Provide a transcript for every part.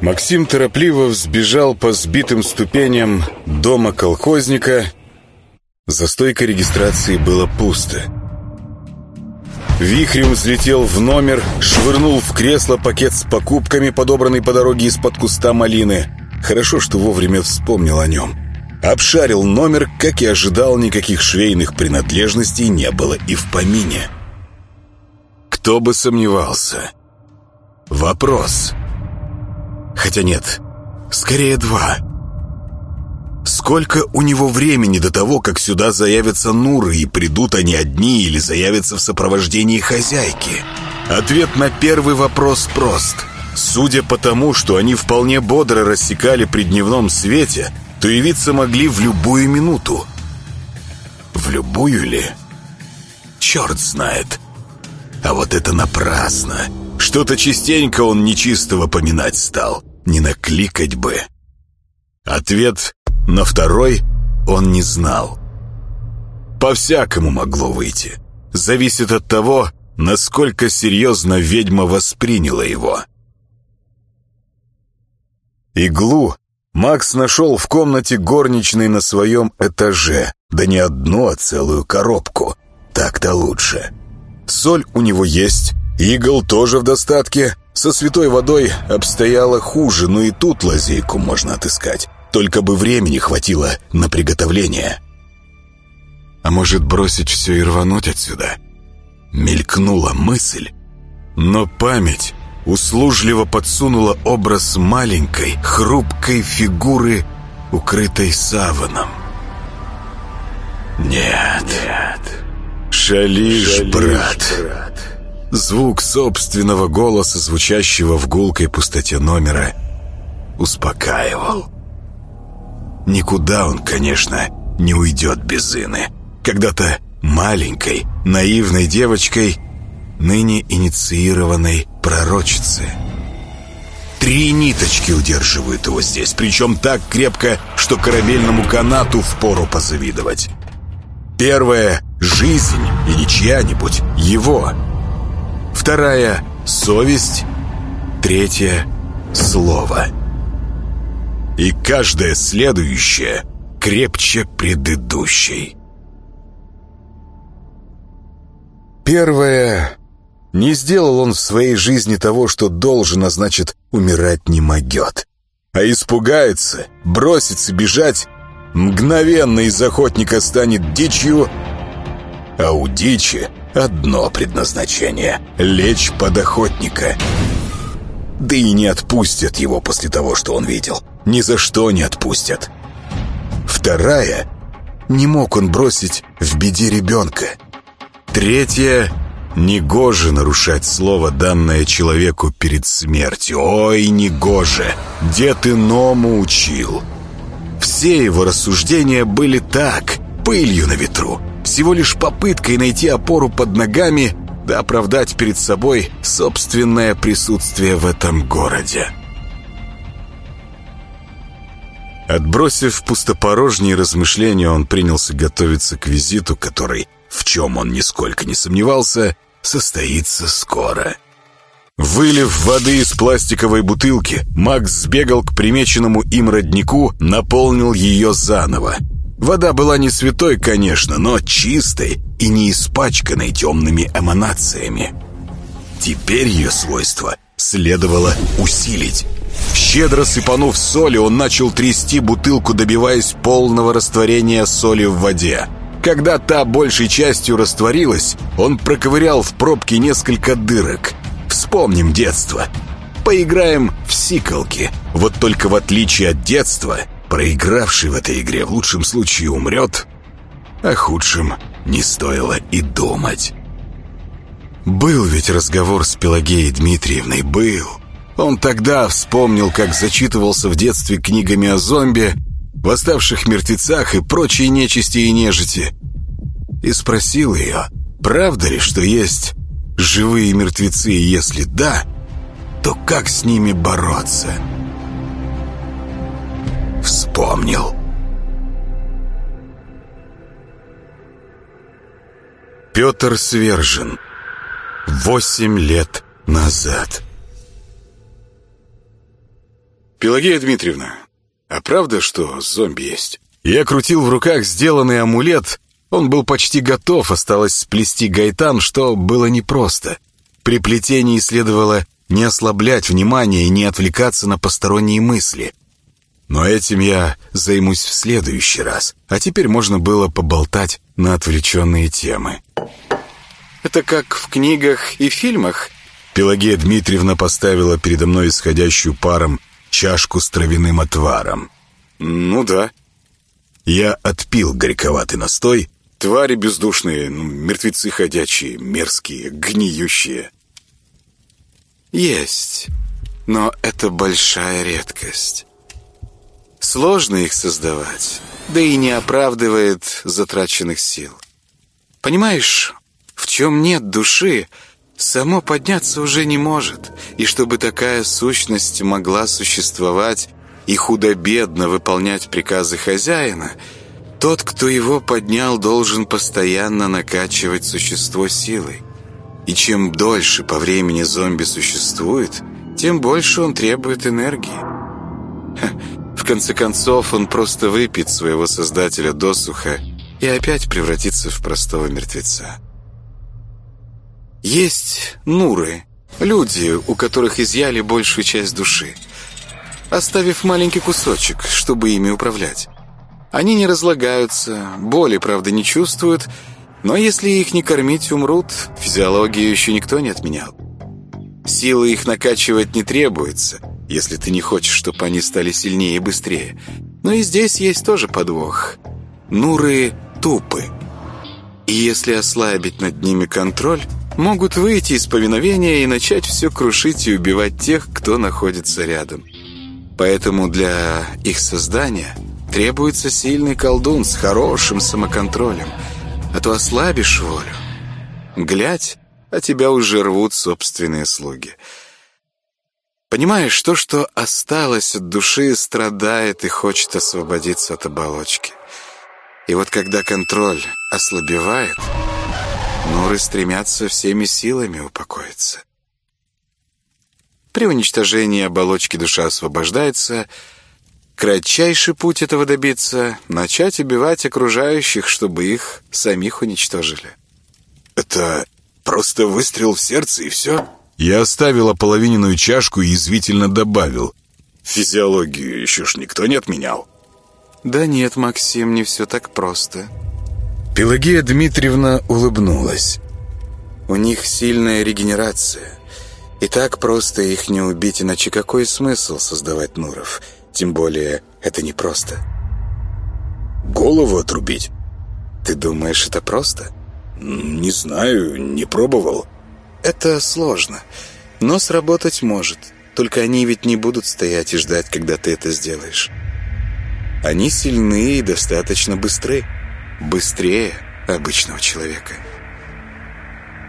Максим торопливо взбежал по сбитым ступеням дома колхозника. За стойкой регистрации было пусто. Вихрем взлетел в номер, швырнул в кресло пакет с покупками, подобранный по дороге из-под куста малины. Хорошо, что вовремя вспомнил о нем. Обшарил номер, как и ожидал, никаких швейных принадлежностей не было и в помине. Кто бы сомневался. Вопрос. Хотя нет, скорее два. Сколько у него времени до того, как сюда заявятся Нуры, и придут они одни или заявятся в сопровождении хозяйки? Ответ на первый вопрос прост. Судя по тому, что они вполне бодро рассекали при дневном свете, то явиться могли в любую минуту. В любую ли? Черт знает. А вот это напрасно. Что-то частенько он нечистого поминать стал. Не накликать бы. Ответ на второй он не знал. По-всякому могло выйти. Зависит от того, насколько серьезно ведьма восприняла его. Иглу Макс нашел в комнате горничной на своем этаже. Да не одну, а целую коробку. Так-то лучше. Соль у него есть, игл тоже в достатке. Со святой водой обстояло хуже, но и тут лазейку можно отыскать. Только бы времени хватило на приготовление. А может бросить все и рвануть отсюда? Мелькнула мысль, но память услужливо подсунула образ маленькой, хрупкой фигуры, укрытой саваном. «Нет, нет, шалишь, шалишь брат. брат!» Звук собственного голоса, звучащего в гулкой пустоте номера, успокаивал. Никуда он, конечно, не уйдет без Ины. Когда-то маленькой, наивной девочкой, ныне инициированной пророчицы. Три ниточки удерживают его здесь, причем так крепко, что корабельному канату впору позавидовать. Первая — жизнь, и не чья-нибудь, его. Вторая — совесть. Третья — слово. И каждая следующая крепче предыдущей. Первое не сделал он в своей жизни того, что должен, а значит, умирать не могет. А испугается, бросится бежать, мгновенно из охотника станет дичью, а у дичи одно предназначение — лечь под охотника. Да и не отпустят его после того, что он видел. Ни за что не отпустят. Вторая — не мог он бросить в беде ребенка. Третья Негоже нарушать слово, данное человеку перед смертью. Ой, негоже! Дед иному учил. Все его рассуждения были так, пылью на ветру. Всего лишь попыткой найти опору под ногами, да оправдать перед собой собственное присутствие в этом городе. Отбросив пустопорожние размышления, он принялся готовиться к визиту, который в чем он нисколько не сомневался, состоится скоро. Вылив воды из пластиковой бутылки, Макс сбегал к примеченному им роднику, наполнил ее заново. Вода была не святой, конечно, но чистой и не испачканной темными эманациями. Теперь ее свойства следовало усилить. Щедро сыпанув соли, он начал трясти бутылку, добиваясь полного растворения соли в воде. Когда та большей частью растворилась, он проковырял в пробке несколько дырок. Вспомним детство. Поиграем в сиколки. Вот только в отличие от детства, проигравший в этой игре в лучшем случае умрет, а худшем не стоило и думать. Был ведь разговор с Пелагеей Дмитриевной, был. Он тогда вспомнил, как зачитывался в детстве книгами о зомби, восставших мертвецах и прочей нечисти и нежити. И спросил ее, правда ли, что есть живые мертвецы, и если да, то как с ними бороться? Вспомнил. Петр Свержен. Восемь лет назад. «Пелагея Дмитриевна, а правда, что зомби есть?» Я крутил в руках сделанный амулет. Он был почти готов, осталось сплести гайтан, что было непросто. При плетении следовало не ослаблять внимание и не отвлекаться на посторонние мысли. Но этим я займусь в следующий раз. А теперь можно было поболтать на отвлеченные темы. «Это как в книгах и фильмах?» Пелагея Дмитриевна поставила передо мной исходящую паром чашку с травяным отваром. «Ну да». Я отпил горьковатый настой. «Твари бездушные, ну, мертвецы ходячие, мерзкие, гниющие». «Есть, но это большая редкость. Сложно их создавать, да и не оправдывает затраченных сил. Понимаешь, в чем нет души, само подняться уже не может, и чтобы такая сущность могла существовать и худо-бедно выполнять приказы хозяина, тот, кто его поднял, должен постоянно накачивать существо силой. И чем дольше по времени зомби существует, тем больше он требует энергии. В конце концов, он просто выпьет своего создателя досуха и опять превратится в простого мертвеца. Есть нуры, люди, у которых изъяли большую часть души, оставив маленький кусочек, чтобы ими управлять. Они не разлагаются, боли, правда, не чувствуют, но если их не кормить, умрут, физиологию еще никто не отменял. Силы их накачивать не требуется – если ты не хочешь, чтобы они стали сильнее и быстрее. Но и здесь есть тоже подвох. Нуры тупы. И если ослабить над ними контроль, могут выйти из повиновения и начать все крушить и убивать тех, кто находится рядом. Поэтому для их создания требуется сильный колдун с хорошим самоконтролем. А то ослабишь волю. Глядь, а тебя уже рвут собственные слуги – Понимаешь, то, что осталось от души, страдает и хочет освободиться от оболочки. И вот когда контроль ослабевает, нуры стремятся всеми силами упокоиться. При уничтожении оболочки душа освобождается. Кратчайший путь этого добиться — начать убивать окружающих, чтобы их самих уничтожили. «Это просто выстрел в сердце и все?» Я оставил ополовиненную чашку и извительно добавил. «Физиологию еще ж никто не отменял». «Да нет, Максим, не все так просто». Пелагея Дмитриевна улыбнулась. «У них сильная регенерация. И так просто их не убить, иначе какой смысл создавать Нуров? Тем более, это не просто». «Голову отрубить?» «Ты думаешь, это просто?» «Не знаю, не пробовал». Это сложно, но сработать может. Только они ведь не будут стоять и ждать, когда ты это сделаешь. Они сильны и достаточно быстры. Быстрее обычного человека.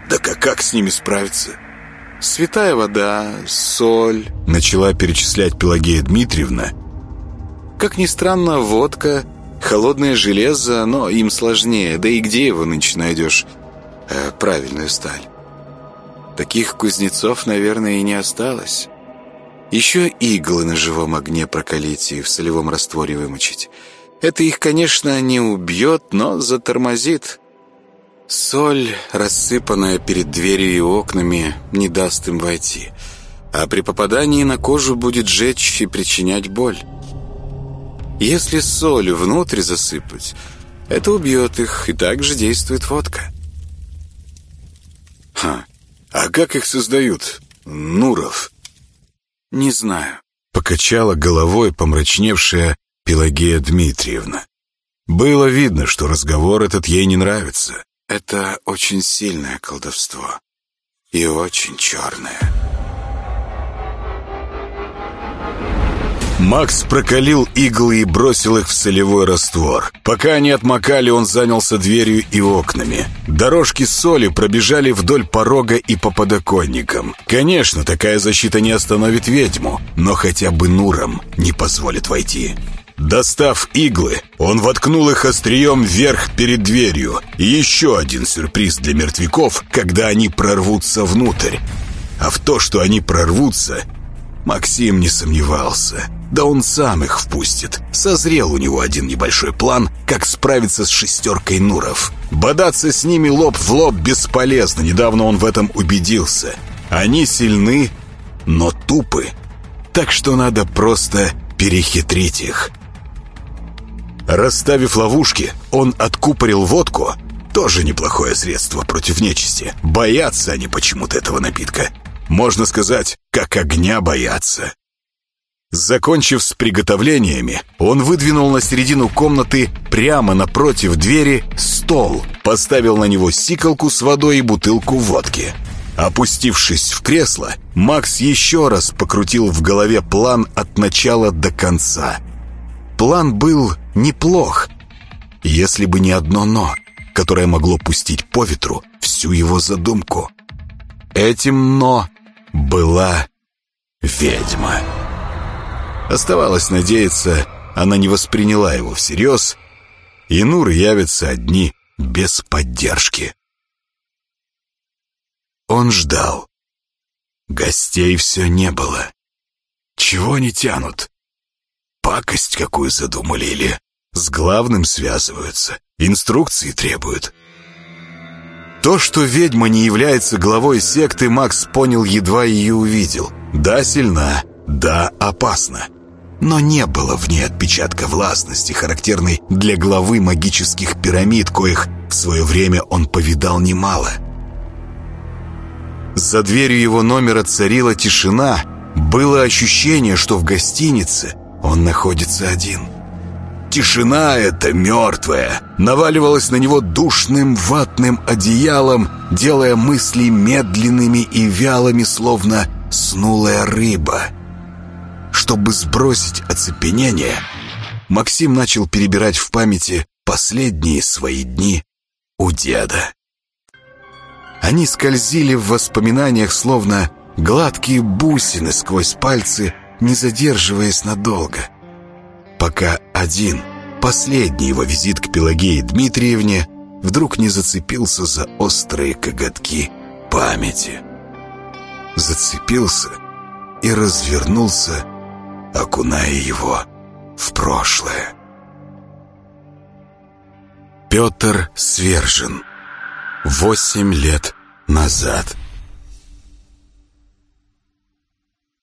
Да как, как с ними справиться? Святая вода, соль. Начала перечислять Пелагея Дмитриевна. Как ни странно, водка, холодное железо, но им сложнее. Да и где его нынче найдешь? Э, правильную сталь. Таких кузнецов, наверное, и не осталось. Еще иглы на живом огне прокалить и в солевом растворе вымочить. Это их, конечно, не убьет, но затормозит. Соль, рассыпанная перед дверью и окнами, не даст им войти. А при попадании на кожу будет жечь и причинять боль. Если соль внутрь засыпать, это убьет их, и также действует водка. Ха, «А как их создают? Нуров?» «Не знаю», — покачала головой помрачневшая Пелагея Дмитриевна. Было видно, что разговор этот ей не нравится. «Это очень сильное колдовство и очень черное». Макс прокалил иглы и бросил их в солевой раствор. Пока они отмокали, он занялся дверью и окнами. Дорожки соли пробежали вдоль порога и по подоконникам. Конечно, такая защита не остановит ведьму, но хотя бы Нурам не позволит войти. Достав иглы, он воткнул их острием вверх перед дверью. Еще один сюрприз для мертвяков, когда они прорвутся внутрь. А в то, что они прорвутся, Максим не сомневался. Да он сам их впустит. Созрел у него один небольшой план, как справиться с шестеркой Нуров. Бодаться с ними лоб в лоб бесполезно, недавно он в этом убедился. Они сильны, но тупы. Так что надо просто перехитрить их. Расставив ловушки, он откупорил водку. Тоже неплохое средство против нечисти. Боятся они почему-то этого напитка. Можно сказать, как огня боятся. Закончив с приготовлениями, он выдвинул на середину комнаты прямо напротив двери стол, поставил на него сиколку с водой и бутылку водки. Опустившись в кресло, Макс еще раз покрутил в голове план от начала до конца. План был неплох, если бы не одно «но», которое могло пустить по ветру всю его задумку. Этим «но» была ведьма. Оставалось надеяться, она не восприняла его всерьез, и Нур явится одни без поддержки. Он ждал. Гостей все не было. Чего они тянут? Пакость какую задумали или с главным связываются, инструкции требуют. То, что ведьма не является главой секты, Макс понял, едва ее увидел. Да, сильна, да, опасна. Но не было в ней отпечатка властности, характерной для главы магических пирамид, коих в свое время он повидал немало. За дверью его номера царила тишина. Было ощущение, что в гостинице он находится один. Тишина эта мертвая наваливалась на него душным ватным одеялом, делая мысли медленными и вялыми, словно снулая рыба. Чтобы сбросить оцепенение, Максим начал перебирать в памяти последние свои дни у деда. Они скользили в воспоминаниях, словно гладкие бусины сквозь пальцы, не задерживаясь надолго. Пока один, последний его визит к Пелагее Дмитриевне, вдруг не зацепился за острые коготки памяти. Зацепился и развернулся, окуная его в прошлое. Петр Свержен Восемь лет назад.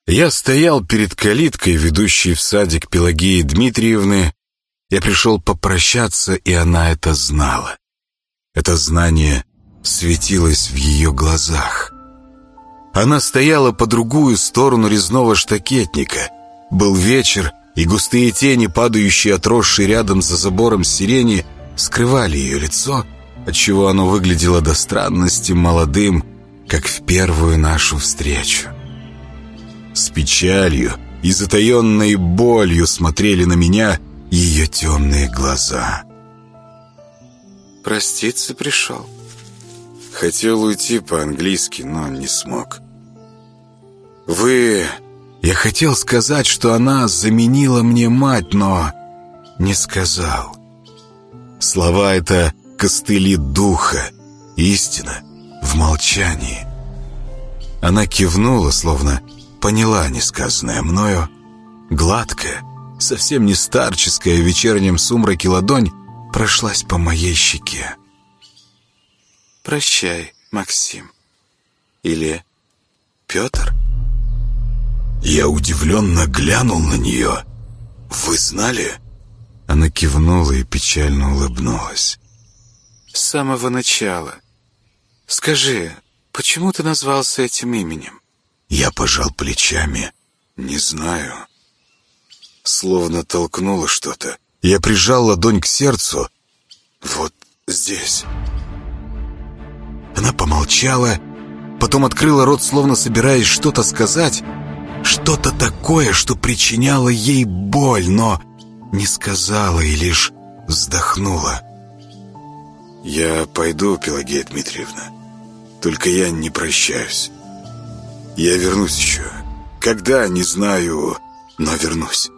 Я стоял перед калиткой, ведущей в садик Пелагеи Дмитриевны. Я пришел попрощаться, и она это знала. Это знание светилось в ее глазах. Она стояла по другую сторону резного штакетника. Был вечер, и густые тени, падающие отросшие рядом за забором сирени, скрывали ее лицо — отчего оно выглядело до странности молодым, как в первую нашу встречу. С печалью и затаенной болью смотрели на меня ее темные глаза. «Проститься пришел?» Хотел уйти по-английски, но не смог. «Вы...» Я хотел сказать, что она заменила мне мать, но не сказал. Слова это костыли духа. Истина в молчании. Она кивнула, словно поняла несказанное мною. Гладкая, совсем не старческая в вечернем сумраке ладонь прошлась по моей щеке. «Прощай, Максим. Или Петр?» Я удивленно глянул на нее. «Вы знали?» Она кивнула и печально улыбнулась с самого начала. Скажи, почему ты назвался этим именем?» Я пожал плечами. «Не знаю». Словно толкнуло что-то. Я прижал ладонь к сердцу. «Вот здесь». Она помолчала, потом открыла рот, словно собираясь что-то сказать. Что-то такое, что причиняло ей боль, но не сказала и лишь вздохнула. «Я пойду, Пелагея Дмитриевна. Только я не прощаюсь. Я вернусь еще. Когда, не знаю, но вернусь.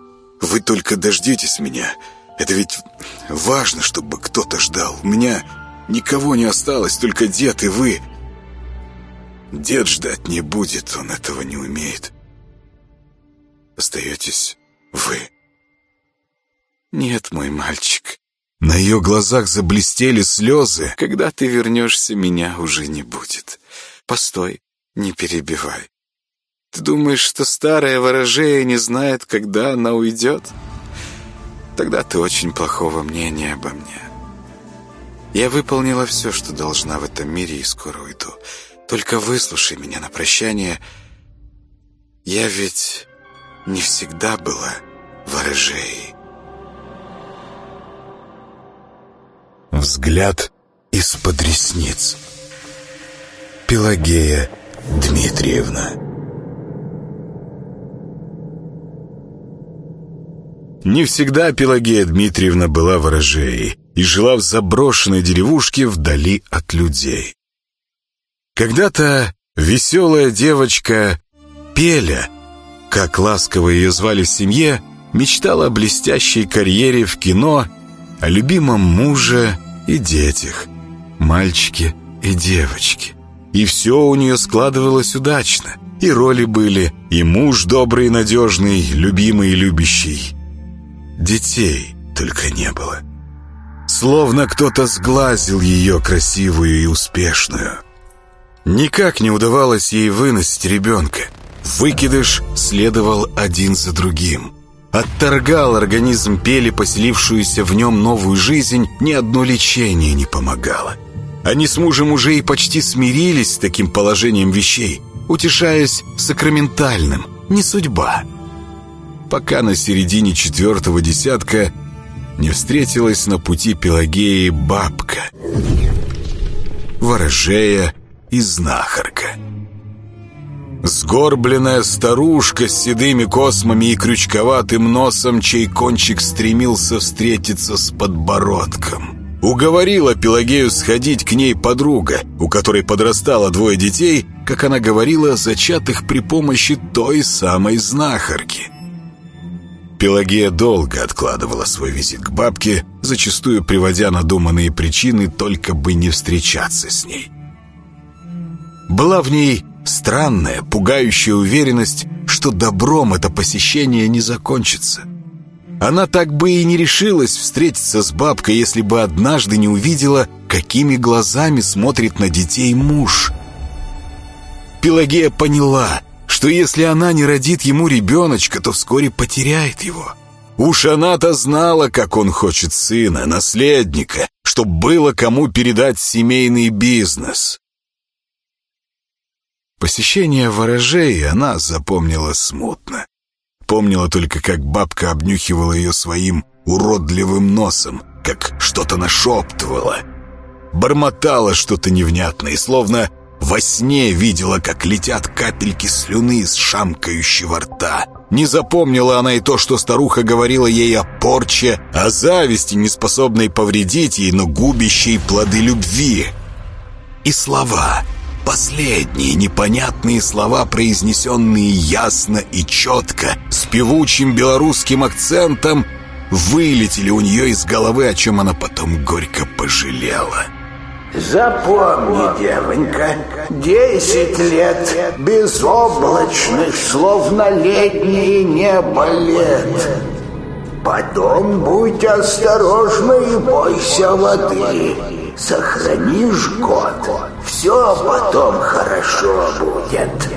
Вы только дождитесь меня. Это ведь важно, чтобы кто-то ждал. У меня никого не осталось, только дед и вы. Дед ждать не будет, он этого не умеет. Остаетесь вы. Нет, мой мальчик. На ее глазах заблестели слезы. Когда ты вернешься, меня уже не будет. Постой, не перебивай. Ты думаешь, что старая ворожея не знает, когда она уйдет? Тогда ты очень плохого мнения обо мне. Я выполнила все, что должна в этом мире, и скоро уйду. Только выслушай меня на прощание. Я ведь не всегда была ворожеей. Взгляд из-под ресниц. Пелагея Дмитриевна. Не всегда Пелагея Дмитриевна была ворожеей и жила в заброшенной деревушке вдали от людей. Когда-то веселая девочка Пеля, как ласково ее звали в семье, мечтала о блестящей карьере в кино, о любимом муже и детях, мальчике и девочке. И все у нее складывалось удачно. И роли были, и муж добрый и надежный, любимый и любящий. Детей только не было. Словно кто-то сглазил ее красивую и успешную. Никак не удавалось ей выносить ребенка. Выкидыш следовал один за другим. Отторгал организм Пели, поселившуюся в нем новую жизнь, ни одно лечение не помогало. Они с мужем уже и почти смирились с таким положением вещей, утешаясь сакраментальным, не судьба. Пока на середине четвертого десятка не встретилась на пути Пелагеи бабка, ворожея и знахарка. Сгорбленная старушка с седыми космами и крючковатым носом, чей кончик стремился встретиться с подбородком. Уговорила Пелагею сходить к ней подруга, у которой подрастало двое детей, как она говорила, зачатых при помощи той самой знахарки. Пелагея долго откладывала свой визит к бабке, зачастую приводя надуманные причины, только бы не встречаться с ней. Была в ней Странная, пугающая уверенность, что добром это посещение не закончится. Она так бы и не решилась встретиться с бабкой, если бы однажды не увидела, какими глазами смотрит на детей муж. Пелагея поняла, что если она не родит ему ребеночка, то вскоре потеряет его. Уж она-то знала, как он хочет сына, наследника, чтобы было кому передать семейный бизнес. Посещение ворожей она запомнила смутно. Помнила только, как бабка обнюхивала ее своим уродливым носом, как что-то нашептывала. Бормотала что-то невнятное, словно во сне видела, как летят капельки слюны из шамкающего рта. Не запомнила она и то, что старуха говорила ей о порче, о зависти, не способной повредить ей, но губящей плоды любви. И слова — Последние непонятные слова, произнесенные ясно и четко, с певучим белорусским акцентом, вылетели у нее из головы, о чем она потом горько пожалела. Запомни, девонька, десять лет безоблачных, словно летнее небо лет. Потом будь осторожна и бойся воды. Сохранишь год, все потом хорошо будет.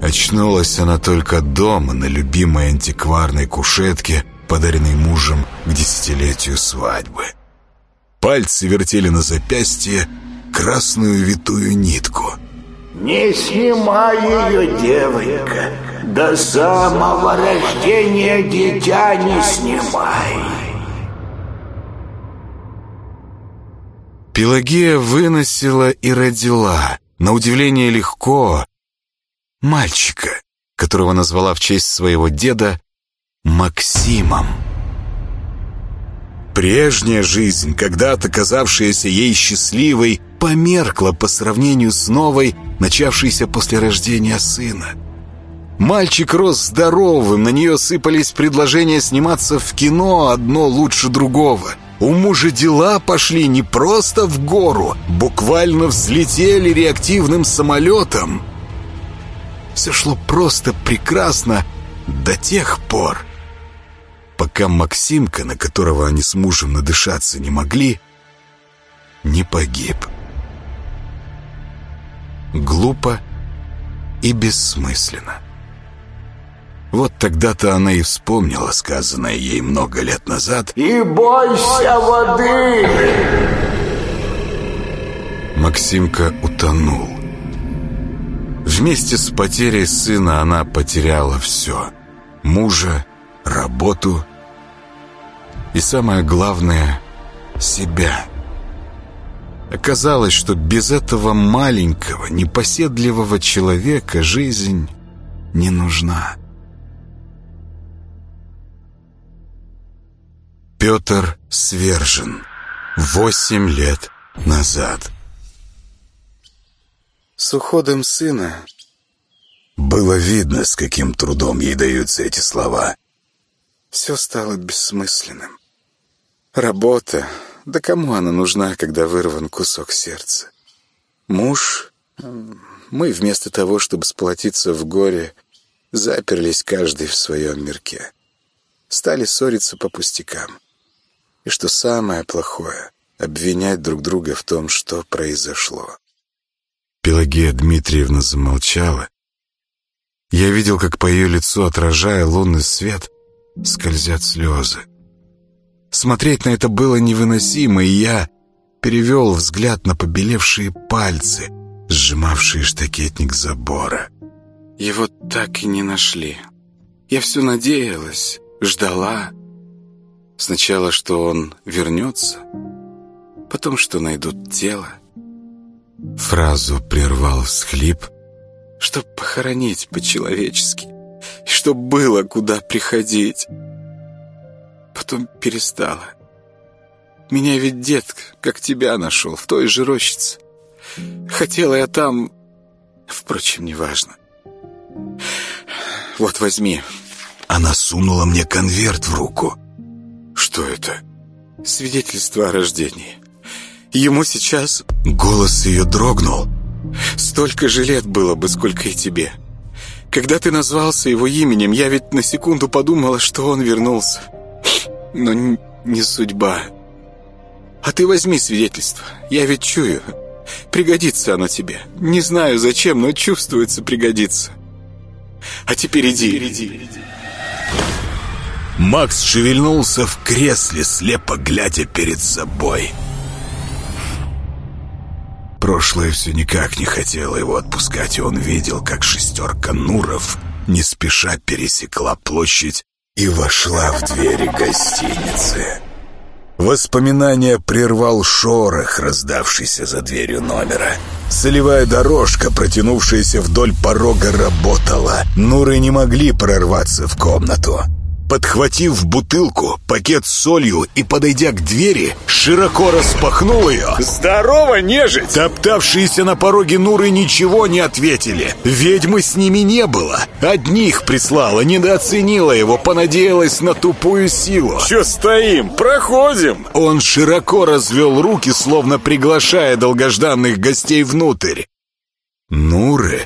Очнулась она только дома, на любимой антикварной кушетке, подаренной мужем к десятилетию свадьбы. Пальцы вертели на запястье красную витую нитку. «Не снимай ее, девонька, до самого рождения дитя не снимай!» Пелагея выносила и родила, на удивление легко, мальчика, которого назвала в честь своего деда Максимом. Прежняя жизнь, когда-то казавшаяся ей счастливой, померкла по сравнению с новой, начавшейся после рождения сына. Мальчик рос здоровым, на нее сыпались предложения сниматься в кино одно лучше другого – у мужа дела пошли не просто в гору, буквально взлетели реактивным самолетом. Все шло просто прекрасно, до тех пор, пока Максимка, на которого они с мужем надышаться не могли, не погиб. Глупо и бессмысленно. Вот тогда-то она и вспомнила сказанное ей много лет назад «И бойся воды!» Максимка утонул. Вместе с потерей сына она потеряла все. Мужа, работу и, самое главное, себя. Оказалось, что без этого маленького, непоседливого человека жизнь не нужна. Петр свержен. Восемь лет назад. С уходом сына... Было видно, с каким трудом ей даются эти слова. Все стало бессмысленным. Работа, да кому она нужна, когда вырван кусок сердца? Муж... Мы вместо того, чтобы сплотиться в горе, заперлись каждый в своем мирке. Стали ссориться по пустякам. И что самое плохое, обвинять друг друга в том, что произошло. Пелагея Дмитриевна замолчала. Я видел, как по ее лицу, отражая лунный свет, скользят слезы. Смотреть на это было невыносимо, и я перевел взгляд на побелевшие пальцы, сжимавшие штакетник забора. Его так и не нашли. Я все надеялась, ждала. Сначала, что он вернется, потом, что найдут тело. Фразу прервал всхлип. Чтоб похоронить по-человечески, и чтоб было куда приходить. Потом перестала. Меня ведь дед, как тебя, нашел, в той же рощице. Хотела я там... Впрочем, неважно. Вот возьми. Она сунула мне конверт в руку. Что это? Свидетельство о рождении. Ему сейчас... Голос ее дрогнул. Столько же лет было бы, сколько и тебе. Когда ты назвался его именем, я ведь на секунду подумала, что он вернулся. Но не судьба. А ты возьми свидетельство. Я ведь чую. Пригодится оно тебе. Не знаю зачем, но чувствуется пригодится. А теперь иди. Теперь иди. Макс шевельнулся в кресле, слепо глядя перед собой. Прошлое все никак не хотело его отпускать, и он видел, как шестерка Нуров не спеша пересекла площадь и вошла в двери гостиницы. Воспоминание прервал шорох, раздавшийся за дверью номера. Солевая дорожка, протянувшаяся вдоль порога, работала. Нуры не могли прорваться в комнату. Подхватив бутылку, пакет с солью и подойдя к двери, широко распахнул ее. «Здорово, нежить!» Топтавшиеся на пороге Нуры ничего не ответили. Ведьмы с ними не было. Одних прислала, недооценила его, понадеялась на тупую силу. «Че стоим? Проходим!» Он широко развел руки, словно приглашая долгожданных гостей внутрь. Нуры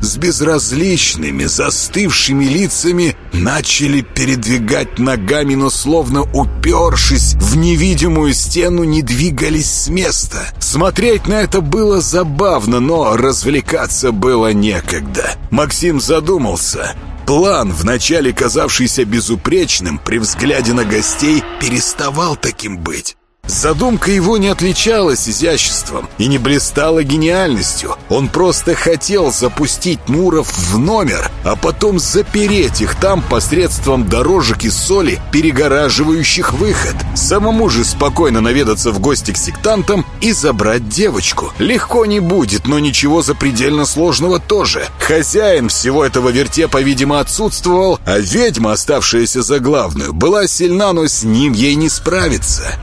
с безразличными, застывшими лицами начали передвигать ногами, но словно упершись в невидимую стену, не двигались с места. Смотреть на это было забавно, но развлекаться было некогда. Максим задумался. План, вначале казавшийся безупречным, при взгляде на гостей, переставал таким быть. Задумка его не отличалась изяществом и не блистала гениальностью. Он просто хотел запустить Муров в номер, а потом запереть их там посредством дорожек и соли, перегораживающих выход. Самому же спокойно наведаться в гости к сектантам и забрать девочку. Легко не будет, но ничего запредельно сложного тоже. Хозяин всего этого вертепа, видимо, отсутствовал, а ведьма, оставшаяся за главную, была сильна, но с ним ей не справиться.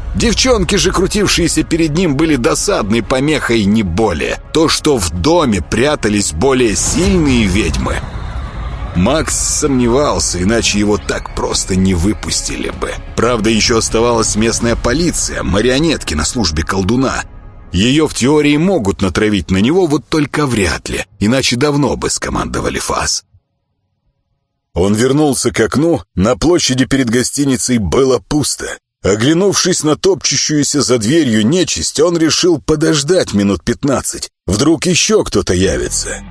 Девчонки же, крутившиеся перед ним, были досадной помехой не более. То, что в доме прятались более сильные ведьмы. Макс сомневался, иначе его так просто не выпустили бы. Правда, еще оставалась местная полиция, марионетки на службе колдуна. Ее в теории могут натравить на него, вот только вряд ли, иначе давно бы скомандовали ФАС. Он вернулся к окну, на площади перед гостиницей было пусто. Оглянувшись на топчущуюся за дверью нечисть, он решил подождать минут пятнадцать. Вдруг еще кто-то явится.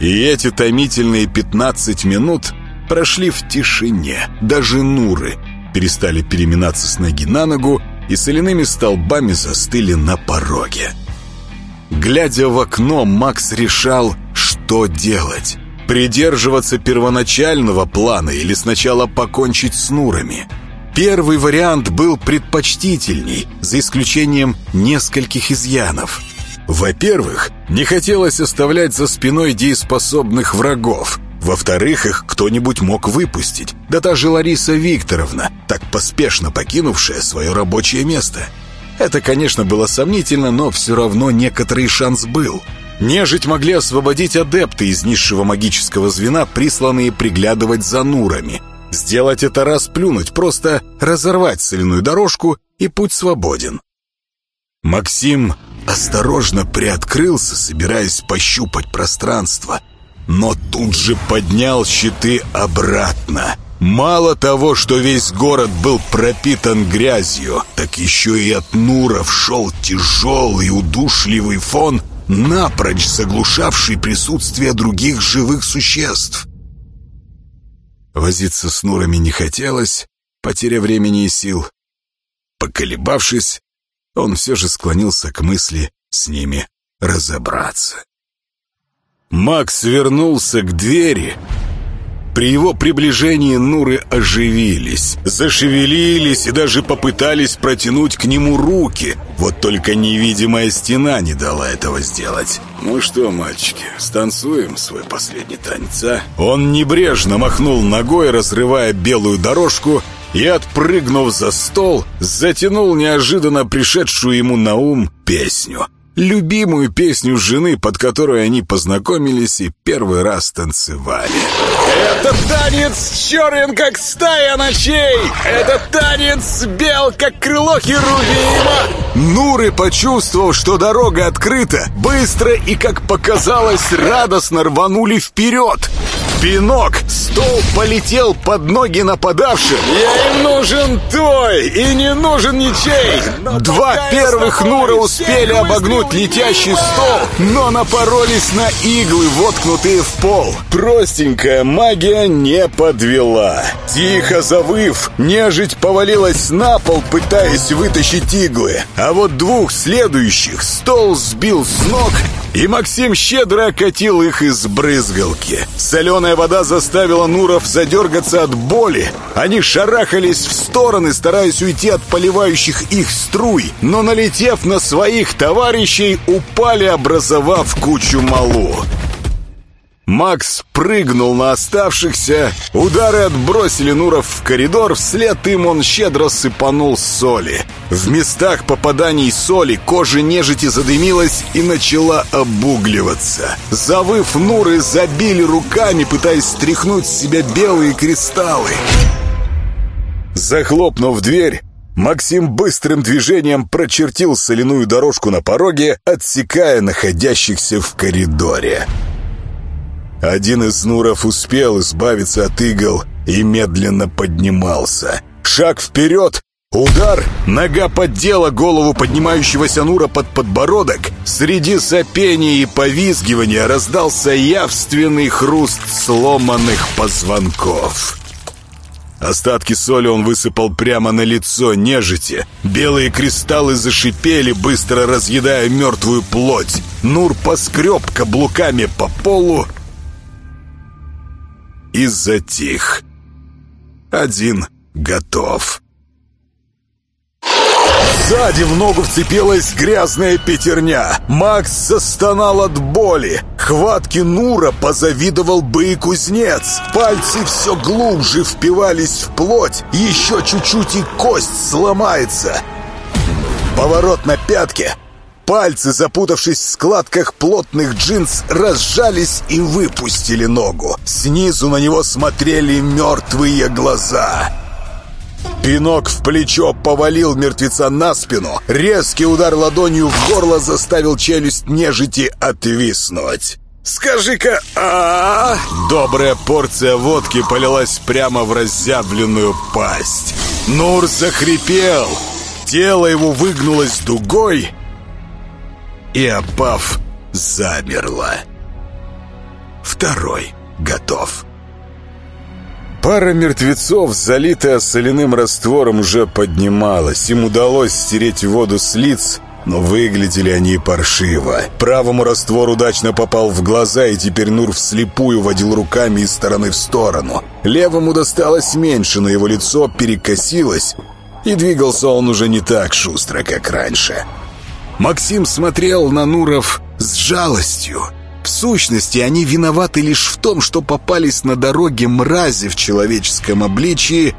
И эти томительные пятнадцать минут прошли в тишине. Даже нуры перестали переминаться с ноги на ногу и соляными столбами застыли на пороге. Глядя в окно, Макс решал, что делать. Придерживаться первоначального плана или сначала покончить с нурами. Первый вариант был предпочтительней, за исключением нескольких изъянов. Во-первых, не хотелось оставлять за спиной дееспособных врагов. Во-вторых, их кто-нибудь мог выпустить. Да та же Лариса Викторовна, так поспешно покинувшая свое рабочее место. Это, конечно, было сомнительно, но все равно некоторый шанс был. Нежить могли освободить адепты из низшего магического звена, присланные приглядывать за нурами. Сделать это расплюнуть, просто разорвать соляную дорожку, и путь свободен. Максим осторожно приоткрылся, собираясь пощупать пространство, но тут же поднял щиты обратно. Мало того, что весь город был пропитан грязью, так еще и от Нуров шел тяжелый удушливый фон, напрочь заглушавший присутствие других живых существ. Возиться с Нурами не хотелось, потеря времени и сил. Поколебавшись, он все же склонился к мысли с ними разобраться. Макс вернулся к двери. При его приближении Нуры оживились, зашевелились и даже попытались протянуть к нему руки. Вот только невидимая стена не дала этого сделать. «Ну что, мальчики, станцуем свой последний танец, а?» Он небрежно махнул ногой, разрывая белую дорожку, и, отпрыгнув за стол, затянул неожиданно пришедшую ему на ум песню. Любимую песню жены, под которую они познакомились и первый раз танцевали. Это танец черен, как стая ночей! Это танец бел, как крыло Херувима! Нуры, почувствовав, что дорога открыта, быстро и, как показалось, радостно рванули вперед. Пинок! Стол полетел под ноги нападавшим. Я им нужен той, и не нужен ничей. Два первых Нура успели обогнуть летящий стол, но напоролись на иглы, воткнутые в пол. Простенькая магия не подвела. Тихо завыв, нежить повалилась на пол, пытаясь вытащить иглы. А вот двух следующих стол сбил с ног, и Максим щедро окатил их из брызгалки. Соленая вода заставила Нуров задергаться от боли. Они шарахались в стороны, стараясь уйти от поливающих их струй, но, налетев на своих товарищей, упали, образовав кучу малу. Макс прыгнул на оставшихся. Удары отбросили Нуров в коридор, вслед им он щедро сыпанул соли. В местах попаданий соли кожа нежити задымилась и начала обугливаться. Завыв, Нуры забили руками, пытаясь стряхнуть с себя белые кристаллы. Захлопнув дверь, Максим быстрым движением прочертил соляную дорожку на пороге, отсекая находящихся в коридоре. Один из Нуров успел избавиться от игл и медленно поднимался. Шаг вперед, удар, нога поддела голову поднимающегося Нура под подбородок. Среди сопения и повизгивания раздался явственный хруст сломанных позвонков. Остатки соли он высыпал прямо на лицо нежити. Белые кристаллы зашипели, быстро разъедая мертвую плоть. Нур поскреб каблуками по полу, и затих. Один готов. Сзади в ногу вцепилась грязная пятерня. Макс застонал от боли. Хватки Нура позавидовал бы и кузнец. Пальцы все глубже впивались в плоть. Еще чуть-чуть и кость сломается. Поворот на пятке. Пальцы, запутавшись в складках плотных джинс, разжались и выпустили ногу. Снизу на него смотрели мертвые глаза. Пинок в плечо повалил мертвеца на спину. Резкий удар ладонью в горло заставил челюсть нежити отвиснуть. Скажи-ка, а, Добрая порция водки полилась прямо в разъявленную пасть. Нур захрипел. Тело его выгнулось дугой и, опав, замерло. Второй готов. Пара мертвецов, залитая соляным раствором, уже поднималась. Им удалось стереть воду с лиц, но выглядели они паршиво. Правому раствор удачно попал в глаза, и теперь Нур вслепую водил руками из стороны в сторону. Левому досталось меньше, но его лицо перекосилось, и двигался он уже не так шустро, как раньше. Максим смотрел на Нуров с жалостью. В сущности, они виноваты лишь в том, что попались на дороге мрази в человеческом обличии,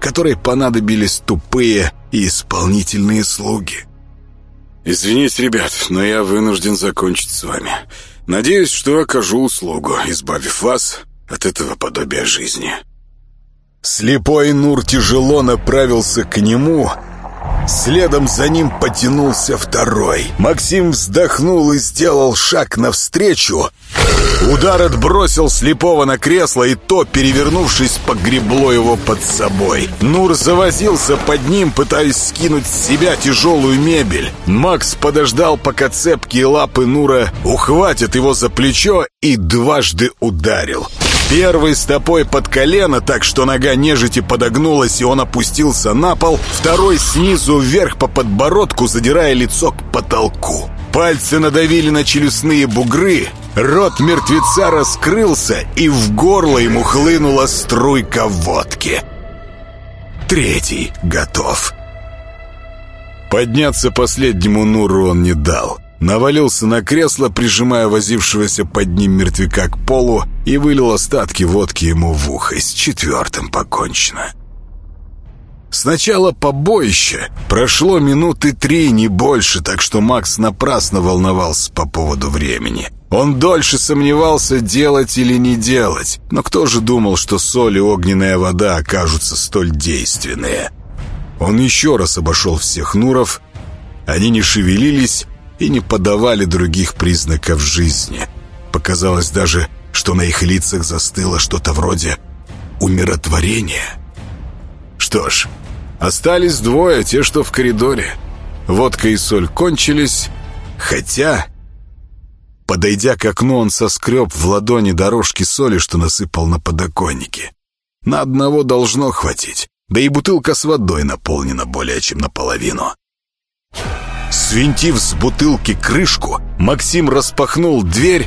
которой понадобились тупые и исполнительные слуги. «Извините, ребят, но я вынужден закончить с вами. Надеюсь, что окажу услугу, избавив вас от этого подобия жизни». Слепой Нур тяжело направился к нему, Следом за ним потянулся второй. Максим вздохнул и сделал шаг навстречу. Удар отбросил слепого на кресло, и то, перевернувшись, погребло его под собой. Нур завозился под ним, пытаясь скинуть с себя тяжелую мебель. Макс подождал, пока цепкие лапы Нура ухватят его за плечо, и дважды ударил. Первый стопой под колено, так что нога нежити подогнулась, и он опустился на пол. Второй снизу вверх по подбородку, задирая лицо к потолку. Пальцы надавили на челюстные бугры. Рот мертвеца раскрылся, и в горло ему хлынула струйка водки. Третий готов. Подняться последнему Нуру он не дал навалился на кресло, прижимая возившегося под ним мертвяка к полу и вылил остатки водки ему в ухо. С четвертым покончено. Сначала побоище. Прошло минуты три, не больше, так что Макс напрасно волновался по поводу времени. Он дольше сомневался, делать или не делать. Но кто же думал, что соль и огненная вода окажутся столь действенные? Он еще раз обошел всех Нуров. Они не шевелились, и не подавали других признаков жизни. Показалось даже, что на их лицах застыло что-то вроде умиротворения. Что ж, остались двое, те, что в коридоре. Водка и соль кончились, хотя... Подойдя к окну, он соскреб в ладони дорожки соли, что насыпал на подоконнике. На одного должно хватить, да и бутылка с водой наполнена более чем наполовину. Свинтив с бутылки крышку, Максим распахнул дверь.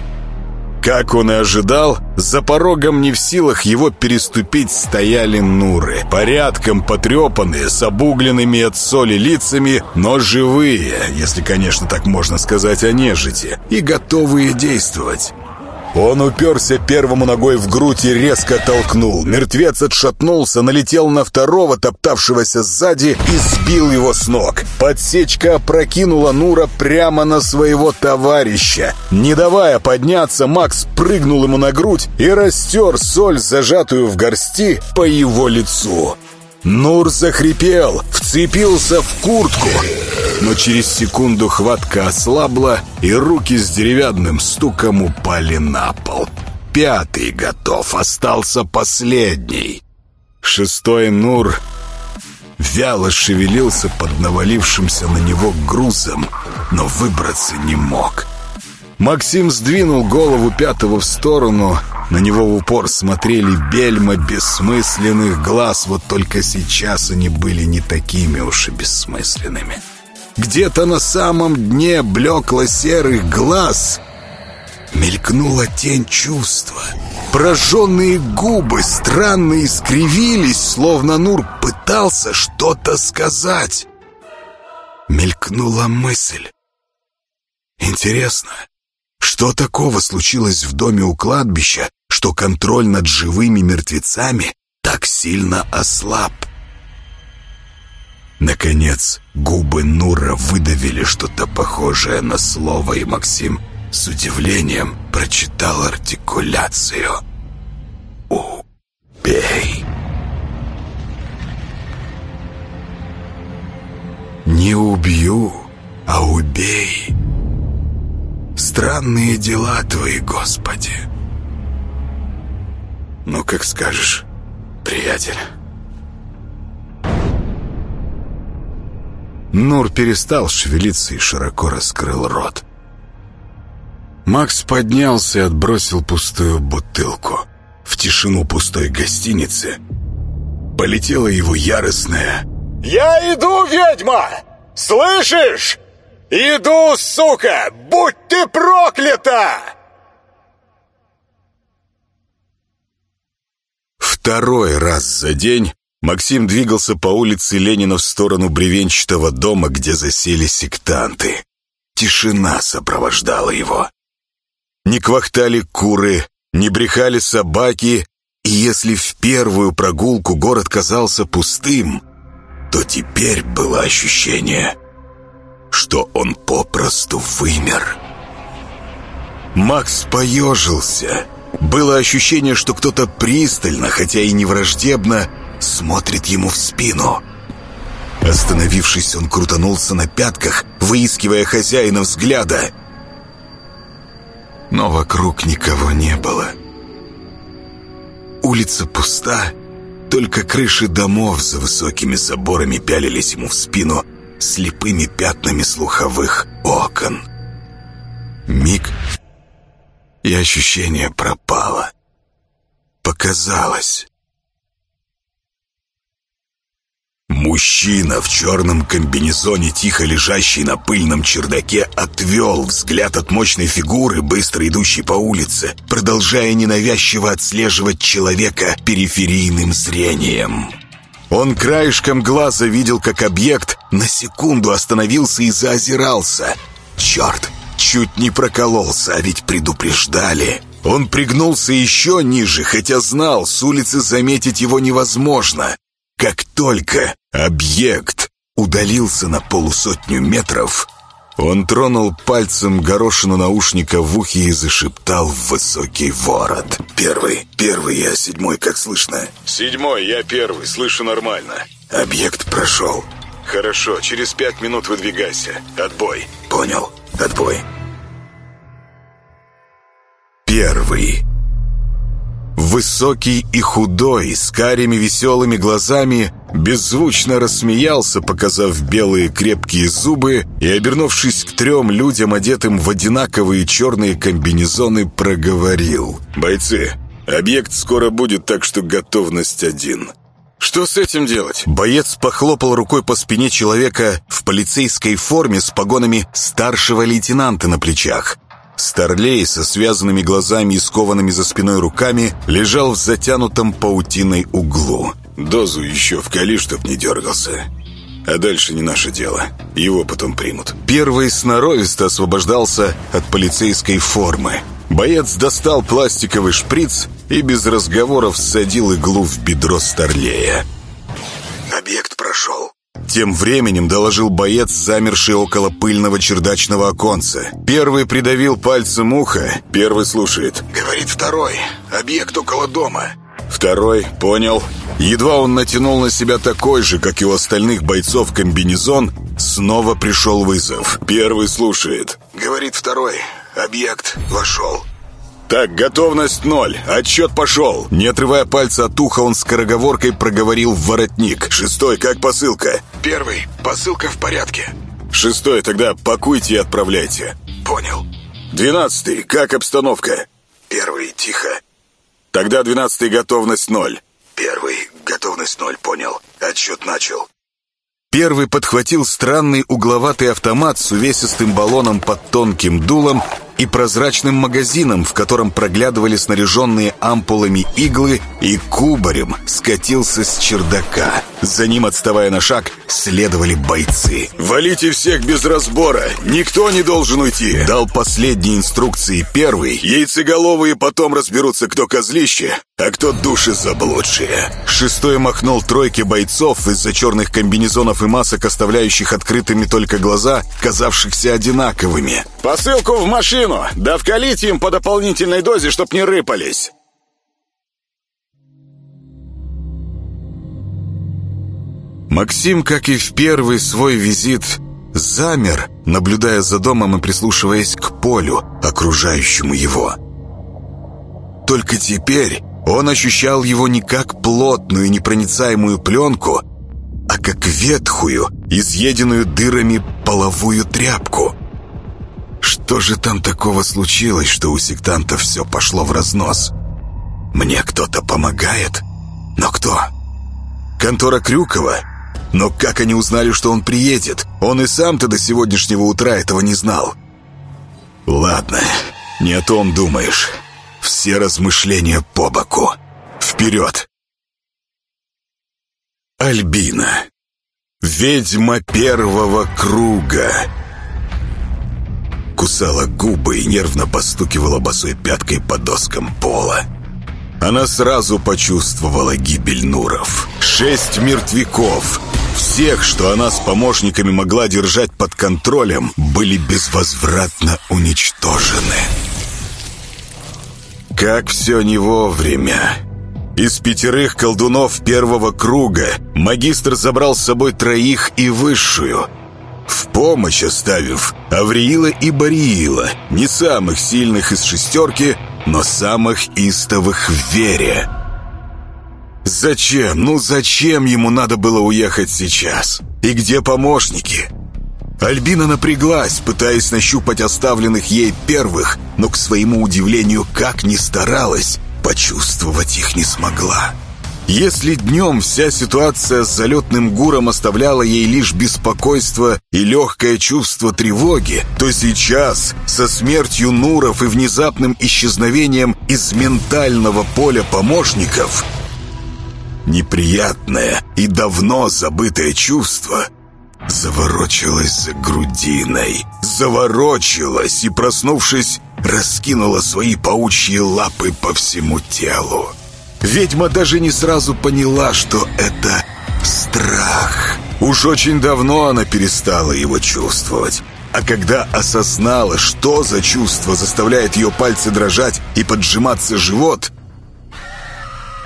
Как он и ожидал, за порогом не в силах его переступить стояли нуры. Порядком потрепанные, с обугленными от соли лицами, но живые, если, конечно, так можно сказать о нежити, и готовые действовать. Он уперся первому ногой в грудь и резко толкнул. Мертвец отшатнулся, налетел на второго, топтавшегося сзади, и сбил его с ног. Подсечка опрокинула Нура прямо на своего товарища. Не давая подняться, Макс прыгнул ему на грудь и растер соль, зажатую в горсти, по его лицу. Нур захрипел, вцепился в куртку, но через секунду хватка ослабла, и руки с деревянным стуком упали на пол. Пятый готов, остался последний. Шестой Нур вяло шевелился под навалившимся на него грузом, но выбраться не мог. Максим сдвинул голову пятого в сторону, на него в упор смотрели бельма бессмысленных глаз, вот только сейчас они были не такими уж и бессмысленными. Где-то на самом дне блекло-серых глаз мелькнула тень чувства. Прожженные губы странно искривились, словно Нур пытался что-то сказать. Мелькнула мысль. Интересно, что такого случилось в доме у кладбища, что контроль над живыми мертвецами так сильно ослаб? Наконец, губы Нура выдавили что-то похожее на слово, и Максим с удивлением прочитал артикуляцию. «Убей». Не убью, а убей. Странные дела твои, Господи. Ну, как скажешь, приятель. Нур перестал шевелиться и широко раскрыл рот. Макс поднялся и отбросил пустую бутылку. В тишину пустой гостиницы полетела его яростная «Я иду, ведьма! Слышишь? Иду, сука! Будь ты проклята!» Второй раз за день Максим двигался по улице Ленина в сторону бревенчатого дома, где засели сектанты. Тишина сопровождала его. Не квахтали куры, не брехали собаки, и если в первую прогулку город казался пустым, то теперь было ощущение, что он попросту вымер. Макс поежился. Было ощущение, что кто-то пристально, хотя и не враждебно, смотрит ему в спину. Остановившись, он крутанулся на пятках, выискивая хозяина взгляда. Но вокруг никого не было. Улица пуста, только крыши домов за высокими заборами пялились ему в спину слепыми пятнами слуховых окон. Миг, и ощущение пропало. Показалось. Мужчина в черном комбинезоне, тихо лежащий на пыльном чердаке, отвел взгляд от мощной фигуры, быстро идущей по улице, продолжая ненавязчиво отслеживать человека периферийным зрением. Он краешком глаза видел, как объект на секунду остановился и заозирался. Черт, чуть не прокололся, а ведь предупреждали. Он пригнулся еще ниже, хотя знал, с улицы заметить его невозможно. Как только объект удалился на полусотню метров, он тронул пальцем горошину наушника в ухе и зашептал в высокий ворот. «Первый, первый, я седьмой, как слышно?» «Седьмой, я первый, слышу нормально». «Объект прошел». «Хорошо, через пять минут выдвигайся. Отбой». «Понял, отбой». Первый. Высокий и худой, с карими веселыми глазами, беззвучно рассмеялся, показав белые крепкие зубы, и, обернувшись к трем людям, одетым в одинаковые черные комбинезоны, проговорил. «Бойцы, объект скоро будет, так что готовность один». «Что с этим делать?» Боец похлопал рукой по спине человека в полицейской форме с погонами старшего лейтенанта на плечах. Старлей со связанными глазами и скованными за спиной руками лежал в затянутом паутиной углу. «Дозу еще вкали, чтоб не дергался. А дальше не наше дело. Его потом примут». Первый сноровисто освобождался от полицейской формы. Боец достал пластиковый шприц и без разговоров ссадил иглу в бедро Старлея. «Объект прошел», тем временем доложил боец, замерший около пыльного чердачного оконца. Первый придавил пальцем ухо, первый слушает. «Говорит второй. Объект около дома». Второй, понял. Едва он натянул на себя такой же, как и у остальных бойцов, комбинезон, снова пришел вызов. Первый слушает. «Говорит второй. Объект вошел». «Так, готовность ноль. Отчет пошел». Не отрывая пальца от уха, он скороговоркой проговорил в воротник. «Шестой, как посылка?» «Первый. Посылка в порядке». «Шестой, тогда пакуйте и отправляйте». «Понял». «Двенадцатый, как обстановка?» «Первый, тихо». «Тогда двенадцатый, готовность ноль». «Первый, готовность ноль, понял. Отчет начал». Первый подхватил странный угловатый автомат с увесистым баллоном под тонким дулом и прозрачным магазином, в котором проглядывали снаряженные ампулами иглы, и кубарем скатился с чердака. За ним, отставая на шаг, следовали бойцы. «Валите всех без разбора! Никто не должен уйти!» Дал последние инструкции первый. «Яйцеголовые потом разберутся, кто козлище, а кто души заблудшие!» Шестой махнул тройке бойцов из-за черных комбинезонов и масок, оставляющих открытыми только глаза, казавшихся одинаковыми. «Посылку в машину! Да вкалите им по дополнительной дозе, чтоб не рыпались!» Максим, как и в первый свой визит, замер, наблюдая за домом и прислушиваясь к полю, окружающему его. Только теперь он ощущал его не как плотную непроницаемую пленку, а как ветхую, изъеденную дырами половую тряпку. Что же там такого случилось, что у сектантов все пошло в разнос? Мне кто-то помогает? Но кто? Контора Крюкова? Но как они узнали, что он приедет? Он и сам-то до сегодняшнего утра этого не знал. Ладно, не о том думаешь. Все размышления по боку. Вперед! Альбина. Ведьма первого круга. Кусала губы и нервно постукивала босой пяткой по доскам пола. Она сразу почувствовала гибель Нуров. Шесть мертвяков. Всех, что она с помощниками могла держать под контролем, были безвозвратно уничтожены. Как все не вовремя. Из пятерых колдунов первого круга магистр забрал с собой троих и высшую. В помощь оставив Авриила и Бариила, не самых сильных из шестерки, но самых истовых в вере. Зачем? Ну зачем ему надо было уехать сейчас? И где помощники? Альбина напряглась, пытаясь нащупать оставленных ей первых, но, к своему удивлению, как ни старалась, почувствовать их не смогла. Если днем вся ситуация с залетным гуром оставляла ей лишь беспокойство и легкое чувство тревоги, то сейчас, со смертью Нуров и внезапным исчезновением из ментального поля помощников, неприятное и давно забытое чувство заворочилось за грудиной, заворочилось и, проснувшись, раскинула свои паучьи лапы по всему телу. Ведьма даже не сразу поняла, что это страх. Уж очень давно она перестала его чувствовать. А когда осознала, что за чувство заставляет ее пальцы дрожать и поджиматься живот,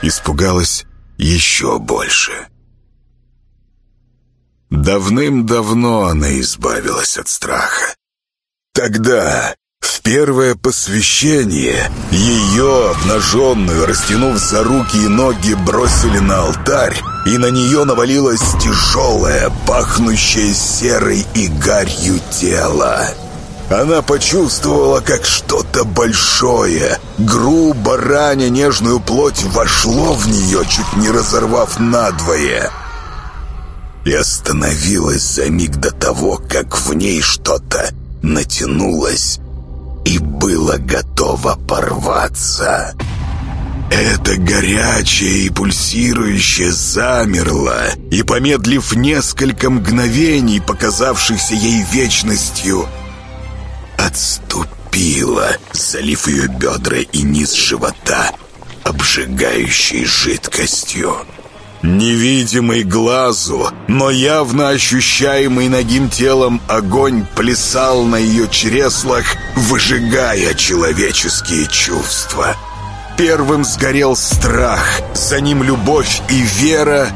испугалась еще больше. Давным-давно она избавилась от страха. Тогда, в первое посвящение ее, обнаженную, растянув за руки и ноги, бросили на алтарь, и на нее навалилось тяжелое, пахнущее серой и гарью тело. Она почувствовала, как что-то большое, грубо раня нежную плоть, вошло в нее, чуть не разорвав надвое. И остановилась за миг до того, как в ней что-то натянулось и было готово порваться. Это горячее и пульсирующее замерло, и, помедлив несколько мгновений, показавшихся ей вечностью, отступила, залив ее бедра и низ живота обжигающей жидкостью. Невидимый глазу, но явно ощущаемый ногим телом огонь плясал на ее чреслах, выжигая человеческие чувства. Первым сгорел страх, за ним любовь и вера.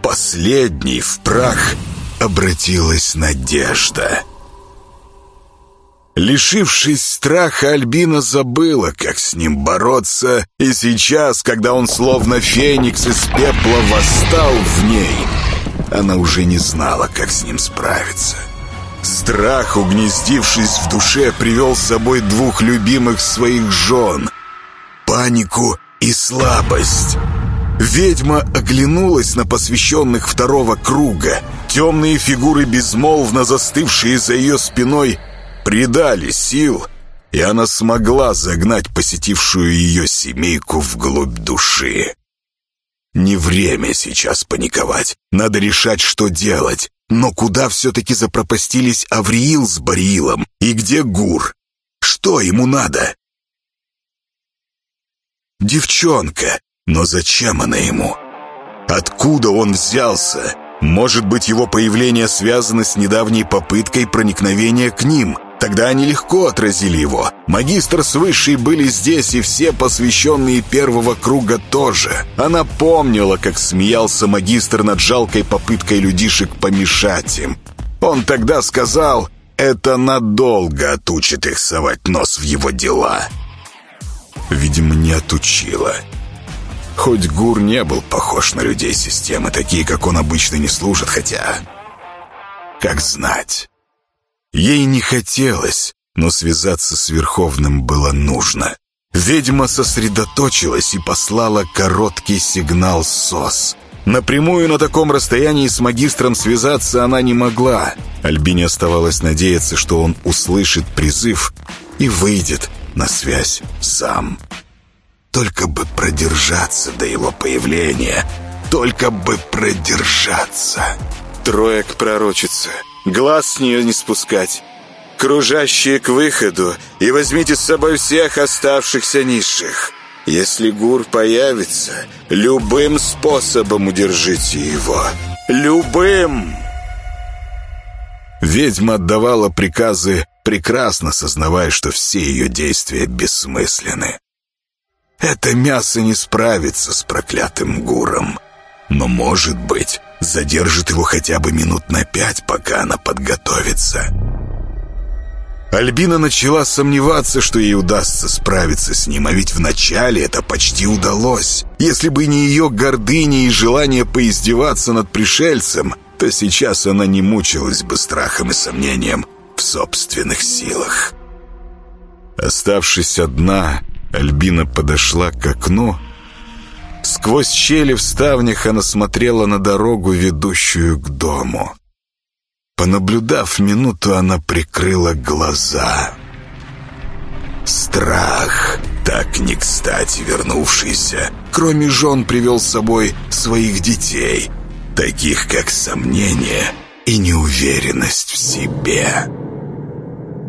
Последней в прах обратилась надежда. Лишившись страха, Альбина забыла, как с ним бороться, и сейчас, когда он словно феникс из пепла восстал в ней, она уже не знала, как с ним справиться. Страх, угнездившись в душе, привел с собой двух любимых своих жен — панику и слабость. Ведьма оглянулась на посвященных второго круга. Темные фигуры, безмолвно застывшие за ее спиной — придали сил, и она смогла загнать посетившую ее семейку вглубь души. Не время сейчас паниковать, надо решать, что делать. Но куда все-таки запропастились Авриил с Бариилом? И где Гур? Что ему надо? Девчонка, но зачем она ему? Откуда он взялся? Может быть, его появление связано с недавней попыткой проникновения к ним – Тогда они легко отразили его. Магистр с Высшей были здесь, и все посвященные первого круга тоже. Она помнила, как смеялся магистр над жалкой попыткой людишек помешать им. Он тогда сказал, это надолго отучит их совать нос в его дела. Видимо, не отучила. Хоть Гур не был похож на людей системы, такие, как он, обычно не служат, хотя... Как знать. Ей не хотелось, но связаться с Верховным было нужно. Ведьма сосредоточилась и послала короткий сигнал СОС. Напрямую на таком расстоянии с магистром связаться она не могла. Альбине оставалось надеяться, что он услышит призыв и выйдет на связь сам. Только бы продержаться до его появления. Только бы продержаться. Троек пророчится. Глаз с нее не спускать. Кружащие к выходу, и возьмите с собой всех оставшихся низших. Если Гур появится, любым способом удержите его. Любым! Ведьма отдавала приказы, прекрасно сознавая, что все ее действия бессмысленны. Это мясо не справится с проклятым Гуром. Но, может быть, задержит его хотя бы минут на пять, пока она подготовится. Альбина начала сомневаться, что ей удастся справиться с ним, а ведь вначале это почти удалось. Если бы не ее гордыня и желание поиздеваться над пришельцем, то сейчас она не мучилась бы страхом и сомнением в собственных силах. Оставшись одна, Альбина подошла к окну. Сквозь щели в ставнях она смотрела на дорогу, ведущую к дому. Понаблюдав минуту, она прикрыла глаза. Страх, так не кстати вернувшийся, кроме жен привел с собой своих детей, таких как сомнение и неуверенность в себе.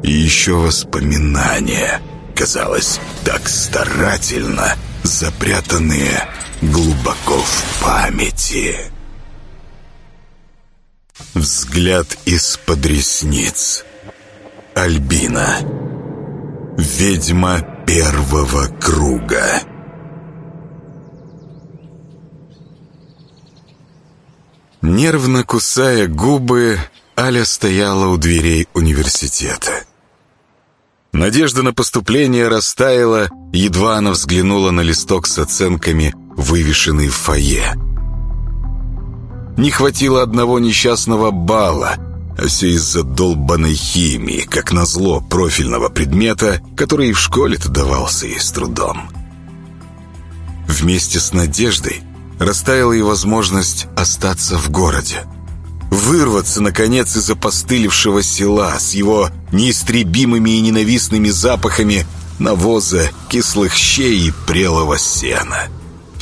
И еще воспоминания, казалось, так старательно запрятанные глубоко в памяти. Взгляд из-под ресниц. Альбина. Ведьма первого круга. Нервно кусая губы, Аля стояла у дверей университета. Надежда на поступление растаяла, едва она взглянула на листок с оценками, вывешенный в фойе. Не хватило одного несчастного балла, а все из-за долбанной химии, как назло профильного предмета, который и в школе-то давался ей с трудом. Вместе с надеждой растаяла и возможность остаться в городе. Вырваться, наконец, из опостылевшего села с его неистребимыми и ненавистными запахами навоза, кислых щей и прелого сена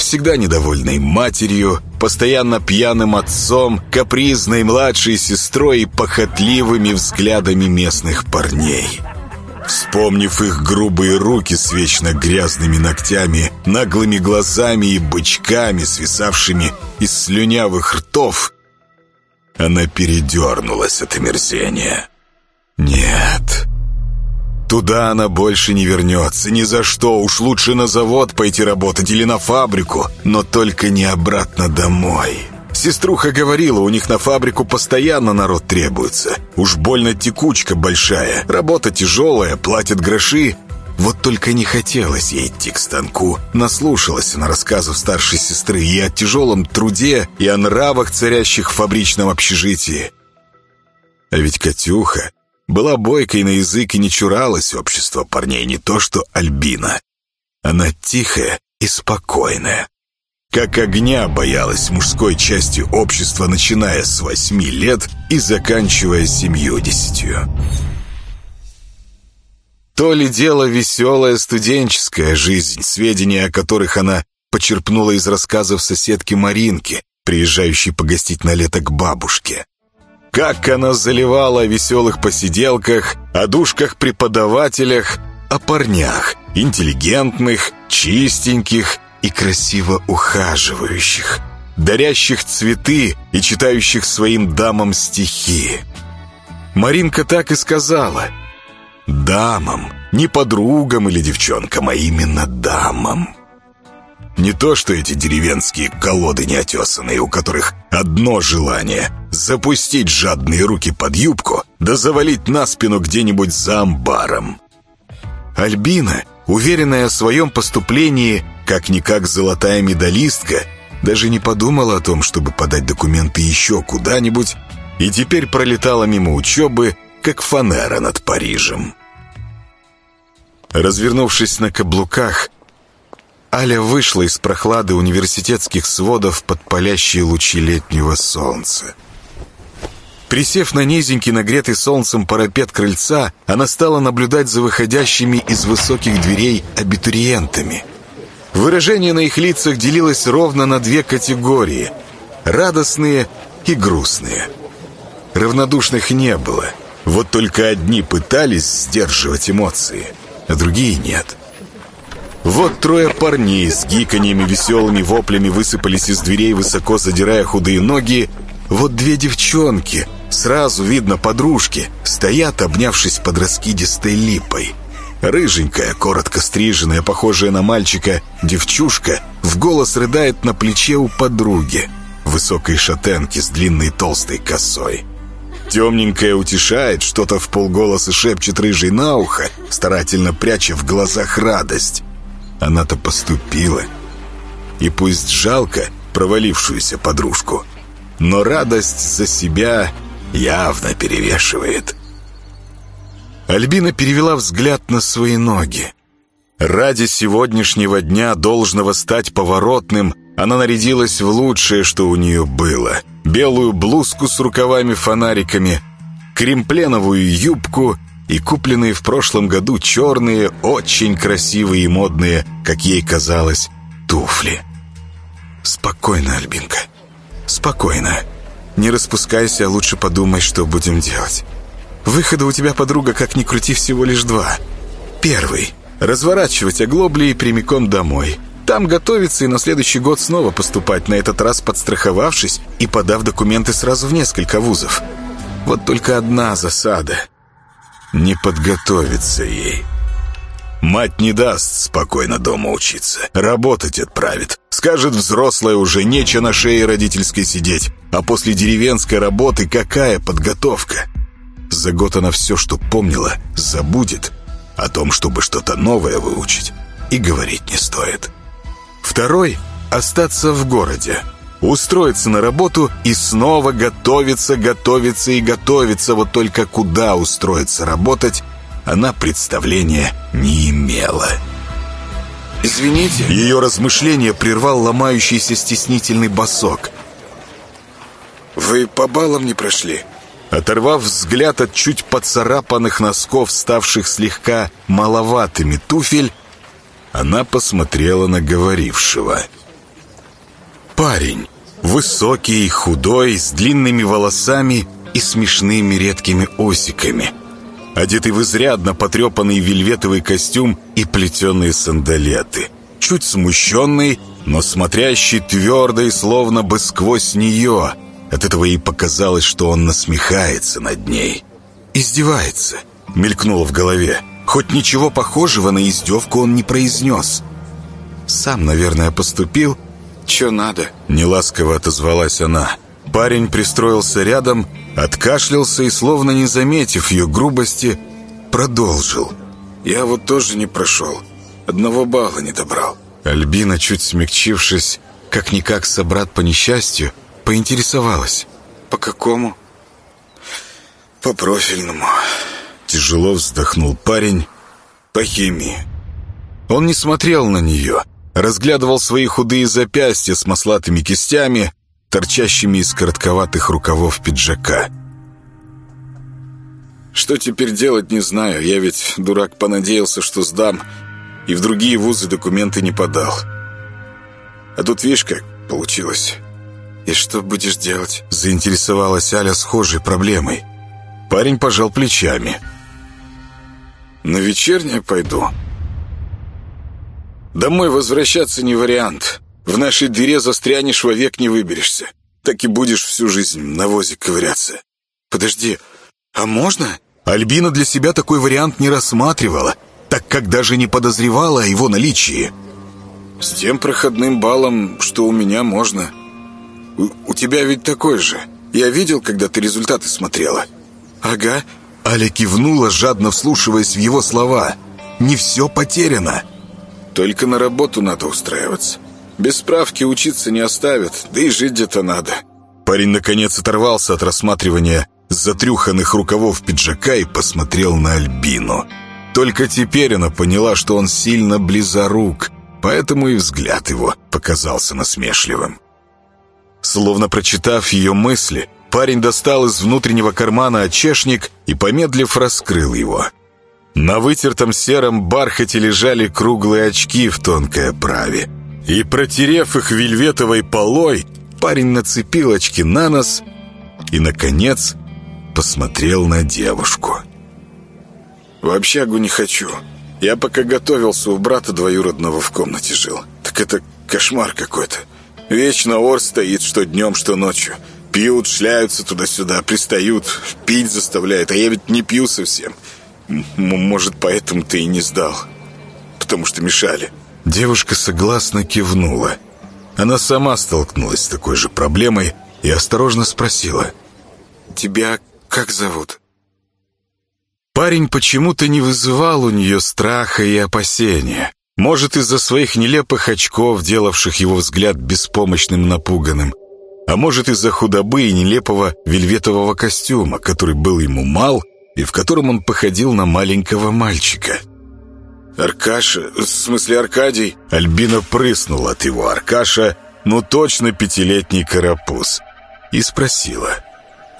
всегда недовольной матерью, постоянно пьяным отцом, капризной младшей сестрой и похотливыми взглядами местных парней. Вспомнив их грубые руки с вечно грязными ногтями, наглыми глазами и бычками, свисавшими из слюнявых ртов, она передернулась от омерзения. «Нет, Туда она больше не вернется, ни за что. Уж лучше на завод пойти работать или на фабрику, но только не обратно домой. Сеструха говорила, у них на фабрику постоянно народ требуется. Уж больно текучка большая, работа тяжелая, платят гроши. Вот только не хотелось ей идти к станку. Наслушалась она рассказов старшей сестры и о тяжелом труде, и о нравах, царящих в фабричном общежитии. А ведь Катюха была бойкой на язык и не чуралась общества парней, не то что Альбина. Она тихая и спокойная. Как огня боялась мужской части общества, начиная с восьми лет и заканчивая семьюдесятью. То ли дело веселая студенческая жизнь, сведения о которых она почерпнула из рассказов соседки Маринки, приезжающей погостить на лето к бабушке. Как она заливала о веселых посиделках, о душках-преподавателях, о парнях, интеллигентных, чистеньких и красиво ухаживающих, дарящих цветы и читающих своим дамам стихи. Маринка так и сказала. Дамам, не подругам или девчонкам, а именно дамам. Не то, что эти деревенские колоды неотесанные, у которых одно желание запустить жадные руки под юбку, да завалить на спину где-нибудь за амбаром. Альбина, уверенная в своем поступлении, как-никак золотая медалистка, даже не подумала о том, чтобы подать документы еще куда-нибудь, и теперь пролетала мимо учебы, как фанера над Парижем. Развернувшись на каблуках, Аля вышла из прохлады университетских сводов под палящие лучи летнего солнца. Присев на низенький, нагретый солнцем парапет крыльца, она стала наблюдать за выходящими из высоких дверей абитуриентами. Выражение на их лицах делилось ровно на две категории — радостные и грустные. Равнодушных не было, вот только одни пытались сдерживать эмоции, а другие нет — вот трое парней с гиканьями, веселыми воплями высыпались из дверей, высоко задирая худые ноги. Вот две девчонки, сразу видно подружки, стоят, обнявшись под раскидистой липой. Рыженькая, коротко стриженная, похожая на мальчика, девчушка в голос рыдает на плече у подруги, высокой шатенки с длинной толстой косой. Темненькая утешает, что-то в полголоса шепчет рыжий на ухо, старательно пряча в глазах радость. Она-то поступила. И пусть жалко провалившуюся подружку, но радость за себя явно перевешивает. Альбина перевела взгляд на свои ноги. Ради сегодняшнего дня, должного стать поворотным, она нарядилась в лучшее, что у нее было. Белую блузку с рукавами-фонариками, кремпленовую юбку и купленные в прошлом году черные, очень красивые и модные, как ей казалось, туфли. «Спокойно, Альбинка, спокойно. Не распускайся, а лучше подумай, что будем делать. Выхода у тебя, подруга, как ни крути, всего лишь два. Первый — разворачивать оглобли и прямиком домой». Там готовиться и на следующий год снова поступать, на этот раз подстраховавшись и подав документы сразу в несколько вузов. Вот только одна засада не подготовиться ей. Мать не даст спокойно дома учиться. Работать отправит. Скажет взрослая уже, нече на шее родительской сидеть. А после деревенской работы какая подготовка? За год она все, что помнила, забудет. О том, чтобы что-то новое выучить, и говорить не стоит. Второй — остаться в городе устроиться на работу и снова готовиться, готовиться и готовиться. Вот только куда устроиться работать, она представления не имела. «Извините?» Ее размышление прервал ломающийся стеснительный босок. «Вы по баллам не прошли?» Оторвав взгляд от чуть поцарапанных носков, ставших слегка маловатыми туфель, она посмотрела на говорившего. Парень, Высокий, худой, с длинными волосами и смешными редкими осиками. Одетый в изрядно потрепанный вельветовый костюм и плетеные сандалеты. Чуть смущенный, но смотрящий твердо и словно бы сквозь нее. От этого ей показалось, что он насмехается над ней. «Издевается», — мелькнуло в голове. Хоть ничего похожего на издевку он не произнес. Сам, наверное, поступил «Чё надо?» Неласково отозвалась она. Парень пристроился рядом, откашлялся и, словно не заметив ее грубости, продолжил. «Я вот тоже не прошел. Одного балла не добрал». Альбина, чуть смягчившись, как-никак собрат по несчастью, поинтересовалась. «По какому?» «По профильному». Тяжело вздохнул парень. «По химии». Он не смотрел на нее, разглядывал свои худые запястья с маслатыми кистями, торчащими из коротковатых рукавов пиджака. «Что теперь делать, не знаю. Я ведь, дурак, понадеялся, что сдам, и в другие вузы документы не подал. А тут, видишь, как получилось. И что будешь делать?» Заинтересовалась Аля схожей проблемой. Парень пожал плечами. «На вечернее пойду». Домой возвращаться не вариант. В нашей дыре застрянешь, вовек не выберешься. Так и будешь всю жизнь на возе ковыряться. Подожди, а можно? Альбина для себя такой вариант не рассматривала, так как даже не подозревала о его наличии. С тем проходным баллом, что у меня можно. У, у тебя ведь такой же. Я видел, когда ты результаты смотрела». «Ага». Аля кивнула, жадно вслушиваясь в его слова. «Не все потеряно». «Только на работу надо устраиваться. Без справки учиться не оставят, да и жить где-то надо». Парень, наконец, оторвался от рассматривания затрюханных рукавов пиджака и посмотрел на Альбину. Только теперь она поняла, что он сильно близорук, поэтому и взгляд его показался насмешливым. Словно прочитав ее мысли, парень достал из внутреннего кармана очешник и, помедлив, раскрыл его. На вытертом сером бархате лежали круглые очки в тонкой оправе. И, протерев их вельветовой полой, парень нацепил очки на нос и, наконец, посмотрел на девушку. «В общагу не хочу. Я пока готовился, у брата двоюродного в комнате жил. Так это кошмар какой-то. Вечно ор стоит, что днем, что ночью. Пьют, шляются туда-сюда, пристают, пить заставляют, а я ведь не пью совсем. М может, поэтому ты и не сдал. Потому что мешали». Девушка согласно кивнула. Она сама столкнулась с такой же проблемой и осторожно спросила. «Тебя как зовут?» Парень почему-то не вызывал у нее страха и опасения. Может, из-за своих нелепых очков, делавших его взгляд беспомощным напуганным. А может, из-за худобы и нелепого вельветового костюма, который был ему мал и в котором он походил на маленького мальчика. «Аркаша, в смысле Аркадий?» Альбина прыснула от его Аркаша, ну точно пятилетний карапуз, и спросила –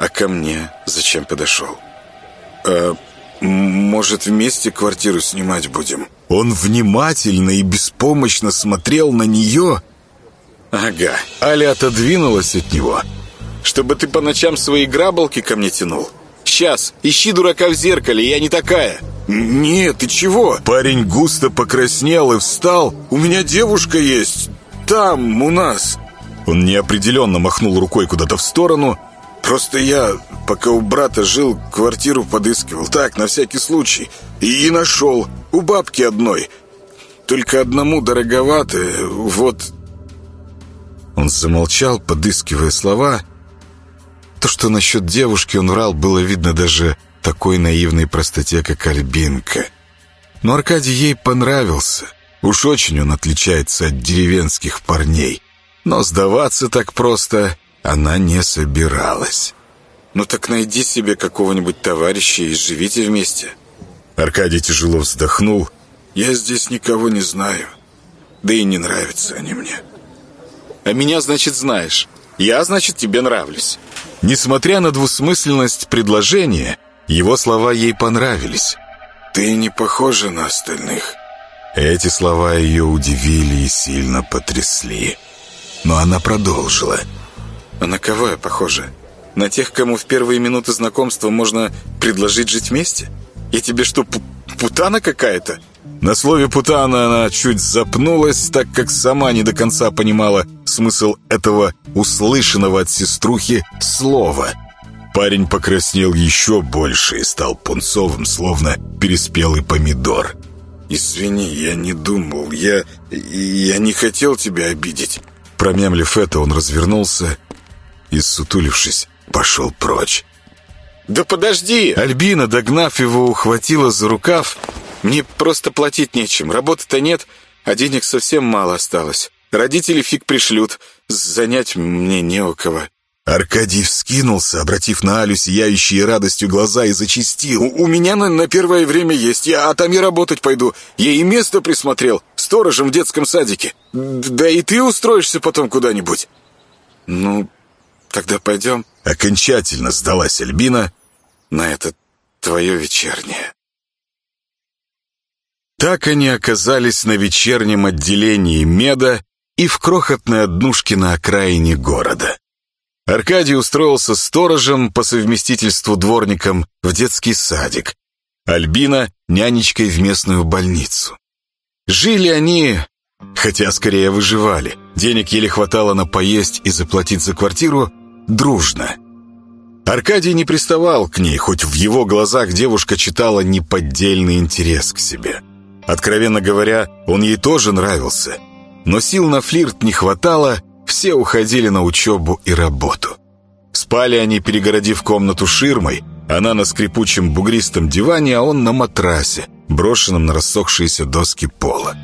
а ко мне зачем подошел? А, может, вместе квартиру снимать будем? Он внимательно и беспомощно смотрел на нее. Ага, Аля отодвинулась от него. Чтобы ты по ночам свои грабалки ко мне тянул? Сейчас, ищи дурака в зеркале, я не такая. Нет, ты чего? Парень густо покраснел и встал. У меня девушка есть. Там, у нас. Он неопределенно махнул рукой куда-то в сторону, Просто я, пока у брата жил, квартиру подыскивал. Так, на всякий случай. И, и нашел. У бабки одной. Только одному дороговато. Вот... Он замолчал, подыскивая слова. То, что насчет девушки он врал, было видно даже такой наивной простоте, как Альбинка. Но Аркадий ей понравился. Уж очень он отличается от деревенских парней. Но сдаваться так просто она не собиралась. «Ну так найди себе какого-нибудь товарища и живите вместе». Аркадий тяжело вздохнул. «Я здесь никого не знаю. Да и не нравятся они мне». «А меня, значит, знаешь. Я, значит, тебе нравлюсь». Несмотря на двусмысленность предложения, его слова ей понравились. «Ты не похожа на остальных». Эти слова ее удивили и сильно потрясли. Но она продолжила. А на кого я похожа? На тех, кому в первые минуты знакомства можно предложить жить вместе? Я тебе что, путана какая-то?» На слове «путана» она чуть запнулась, так как сама не до конца понимала смысл этого услышанного от сеструхи слова. Парень покраснел еще больше и стал пунцовым, словно переспелый помидор. «Извини, я не думал, я... я не хотел тебя обидеть». Промямлив это, он развернулся и, сутулившись, пошел прочь. «Да подожди!» Альбина, догнав его, ухватила за рукав. «Мне просто платить нечем, работы-то нет, а денег совсем мало осталось. Родители фиг пришлют, занять мне не у кого». Аркадий вскинулся, обратив на Алю сияющие радостью глаза и зачистил. «У, у меня на, на первое время есть, я а там и работать пойду. Я и место присмотрел, сторожем в детском садике. Да и ты устроишься потом куда-нибудь». «Ну, Тогда пойдем. Окончательно сдалась Альбина на это твое вечернее. Так они оказались на вечернем отделении меда и в крохотной однушке на окраине города. Аркадий устроился сторожем по совместительству дворником в детский садик, Альбина — нянечкой в местную больницу. Жили они, хотя скорее выживали. Денег еле хватало на поесть и заплатить за квартиру, дружно. Аркадий не приставал к ней, хоть в его глазах девушка читала неподдельный интерес к себе. Откровенно говоря, он ей тоже нравился. Но сил на флирт не хватало, все уходили на учебу и работу. Спали они, перегородив комнату ширмой, она на скрипучем бугристом диване, а он на матрасе, брошенном на рассохшиеся доски пола.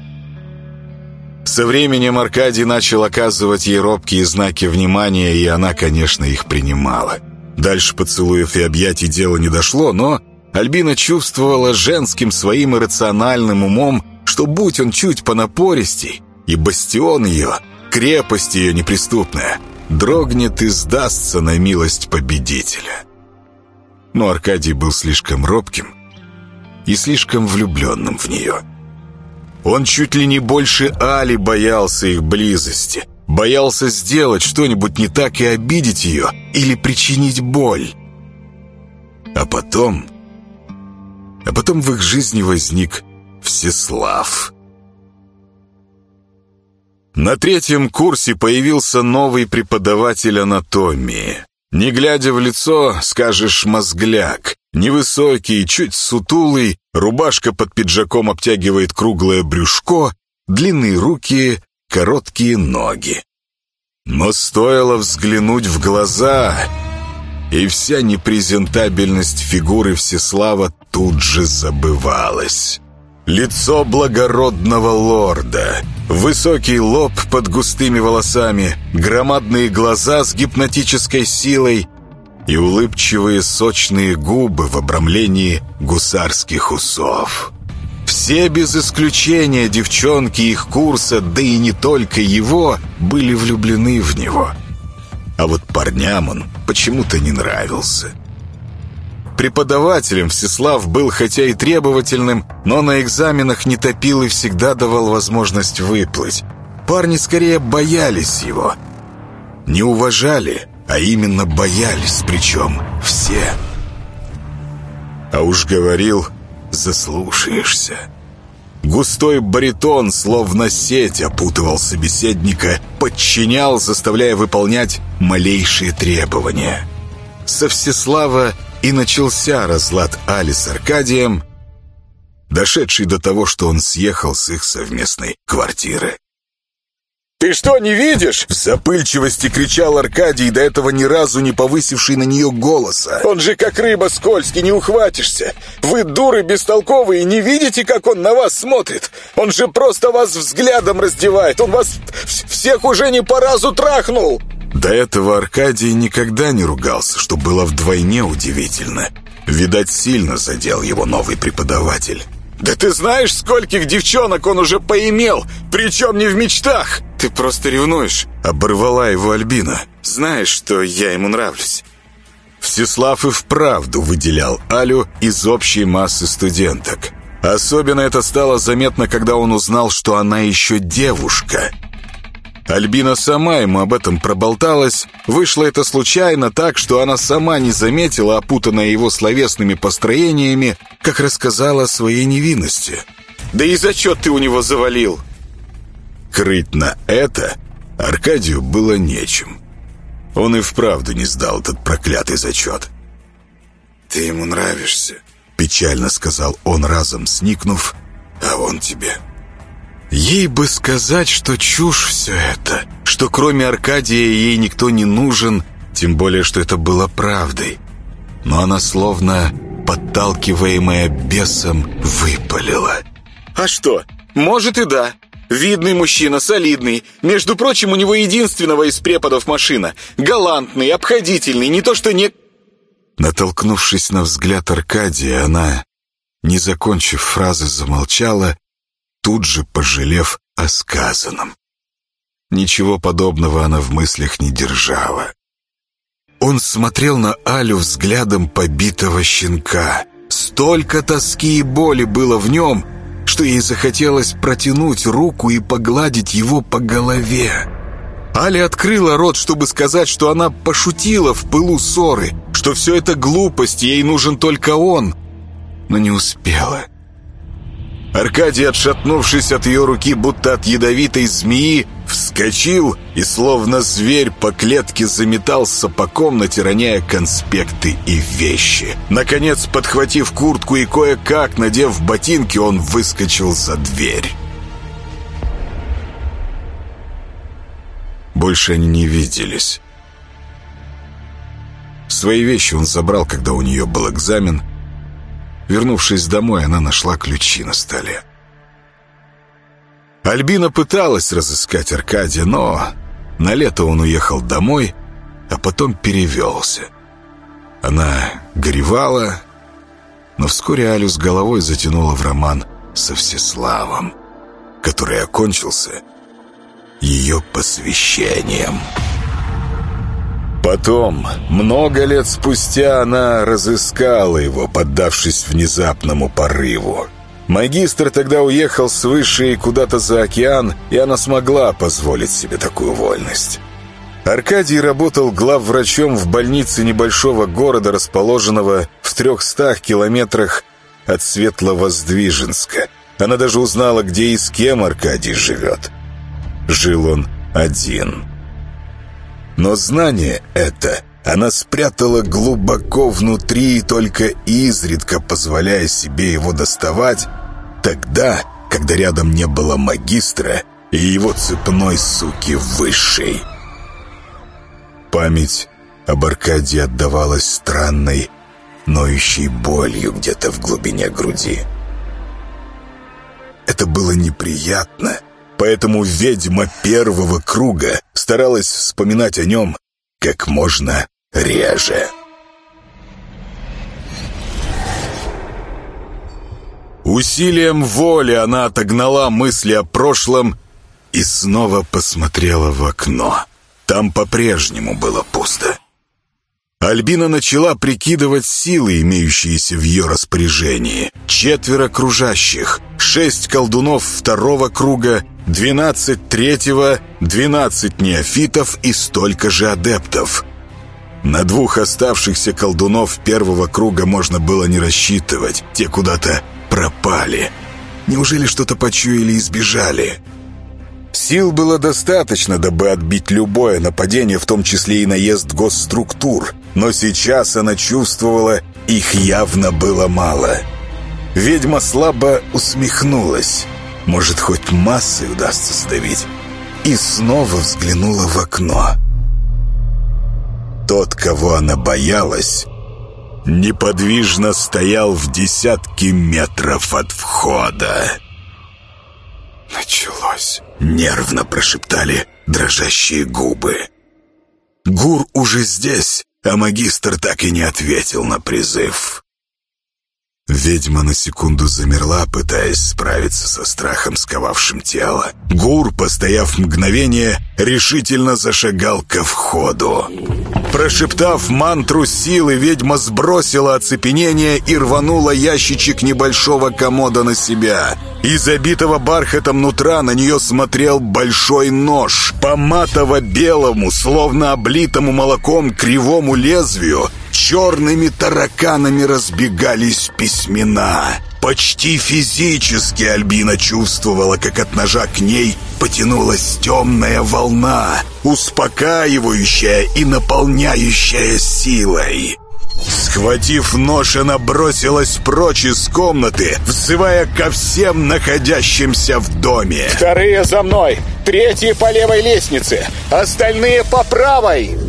Со временем Аркадий начал оказывать ей робкие знаки внимания, и она, конечно, их принимала. Дальше поцелуев и объятий дело не дошло, но Альбина чувствовала женским своим иррациональным умом, что будь он чуть понапористей, и бастион ее, крепость ее неприступная, дрогнет и сдастся на милость победителя. Но Аркадий был слишком робким и слишком влюбленным в нее. Он чуть ли не больше Али боялся их близости, боялся сделать что-нибудь не так и обидеть ее или причинить боль. А потом... А потом в их жизни возник Всеслав. На третьем курсе появился новый преподаватель анатомии. Не глядя в лицо, скажешь «мозгляк». Невысокий, чуть сутулый, рубашка под пиджаком обтягивает круглое брюшко, длинные руки, короткие ноги. Но стоило взглянуть в глаза, и вся непрезентабельность фигуры Всеслава тут же забывалась. Лицо благородного лорда, высокий лоб под густыми волосами, громадные глаза с гипнотической силой и улыбчивые сочные губы в обрамлении гусарских усов. Все без исключения девчонки их курса, да и не только его, были влюблены в него. А вот парням он почему-то не нравился. Преподавателем Всеслав был хотя и требовательным, но на экзаменах не топил и всегда давал возможность выплыть. Парни скорее боялись его. Не уважали, а именно боялись, причем все. А уж говорил, заслушаешься. Густой баритон, словно сеть, опутывал собеседника, подчинял, заставляя выполнять малейшие требования. Со Всеслава и начался разлад Али с Аркадием, дошедший до того, что он съехал с их совместной квартиры. «Ты что, не видишь?» В запыльчивости кричал Аркадий, до этого ни разу не повысивший на нее голоса. «Он же как рыба скользкий, не ухватишься! Вы, дуры бестолковые, не видите, как он на вас смотрит? Он же просто вас взглядом раздевает! Он вас всех уже не по разу трахнул!» До этого Аркадий никогда не ругался, что было вдвойне удивительно. Видать, сильно задел его новый преподаватель. «Да ты знаешь, скольких девчонок он уже поимел, причем не в мечтах!» «Ты просто ревнуешь», — оборвала его Альбина. «Знаешь, что я ему нравлюсь». Всеслав и вправду выделял Алю из общей массы студенток. Особенно это стало заметно, когда он узнал, что она еще девушка — Альбина сама ему об этом проболталась. Вышло это случайно так, что она сама не заметила, опутанная его словесными построениями, как рассказала о своей невинности. «Да и зачет ты у него завалил!» Крыть на это Аркадию было нечем. Он и вправду не сдал этот проклятый зачет. «Ты ему нравишься», — печально сказал он, разом сникнув, «а он тебе». Ей бы сказать, что чушь все это, что кроме Аркадия ей никто не нужен, тем более, что это было правдой. Но она словно, подталкиваемая бесом, выпалила. «А что? Может и да. Видный мужчина, солидный. Между прочим, у него единственного из преподов машина. Галантный, обходительный, не то что не...» Натолкнувшись на взгляд Аркадия, она, не закончив фразы, замолчала тут же пожалев о сказанном. Ничего подобного она в мыслях не держала. Он смотрел на Алю взглядом побитого щенка. Столько тоски и боли было в нем, что ей захотелось протянуть руку и погладить его по голове. Аля открыла рот, чтобы сказать, что она пошутила в пылу ссоры, что все это глупость, ей нужен только он, но не успела. Аркадий, отшатнувшись от ее руки, будто от ядовитой змеи, вскочил и, словно зверь, по клетке заметался по комнате, роняя конспекты и вещи. Наконец, подхватив куртку и кое-как, надев ботинки, он выскочил за дверь. Больше они не виделись. Свои вещи он забрал, когда у нее был экзамен. Вернувшись домой, она нашла ключи на столе. Альбина пыталась разыскать Аркадия, но на лето он уехал домой, а потом перевелся. Она горевала, но вскоре Алю с головой затянула в роман со Всеславом, который окончился ее посвящением. Потом, много лет спустя, она разыскала его, поддавшись внезапному порыву. Магистр тогда уехал с высшей куда-то за океан, и она смогла позволить себе такую вольность. Аркадий работал главврачом в больнице небольшого города, расположенного в трехстах километрах от Светловоздвиженска. Она даже узнала, где и с кем Аркадий живет. Жил он один. Но знание это она спрятала глубоко внутри и только изредка позволяя себе его доставать, тогда, когда рядом не было магистра и его цепной суки высшей. Память об Аркадии отдавалась странной, ноющей болью где-то в глубине груди. Это было неприятно, поэтому ведьма первого круга старалась вспоминать о нем как можно реже. Усилием воли она отогнала мысли о прошлом и снова посмотрела в окно. Там по-прежнему было пусто. Альбина начала прикидывать силы, имеющиеся в ее распоряжении. Четверо кружащих, шесть колдунов второго круга, двенадцать третьего, двенадцать неофитов и столько же адептов. На двух оставшихся колдунов первого круга можно было не рассчитывать. Те куда-то пропали. Неужели что-то почуяли и сбежали? Сил было достаточно, дабы отбить любое нападение, в том числе и наезд госструктур. Но сейчас она чувствовала, их явно было мало. Ведьма слабо усмехнулась. Может, хоть массой удастся сдавить. И снова взглянула в окно. Тот, кого она боялась, неподвижно стоял в десятки метров от входа. «Началось!» — нервно прошептали дрожащие губы. Гур уже здесь, а магистр так и не ответил на призыв. Ведьма на секунду замерла, пытаясь справиться со страхом, сковавшим тело. Гур, постояв мгновение, решительно зашагал ко входу. Прошептав мантру силы, ведьма сбросила оцепенение и рванула ящичек небольшого комода на себя. Из забитого бархатом нутра на нее смотрел большой нож. По матово-белому, словно облитому молоком кривому лезвию, черными тараканами разбегались письмена. Почти физически Альбина чувствовала, как от ножа к ней потянулась темная волна, успокаивающая и наполняющая силой. Схватив нож, она бросилась прочь из комнаты, взывая ко всем находящимся в доме. «Вторые за мной! Третьи по левой лестнице! Остальные по правой!»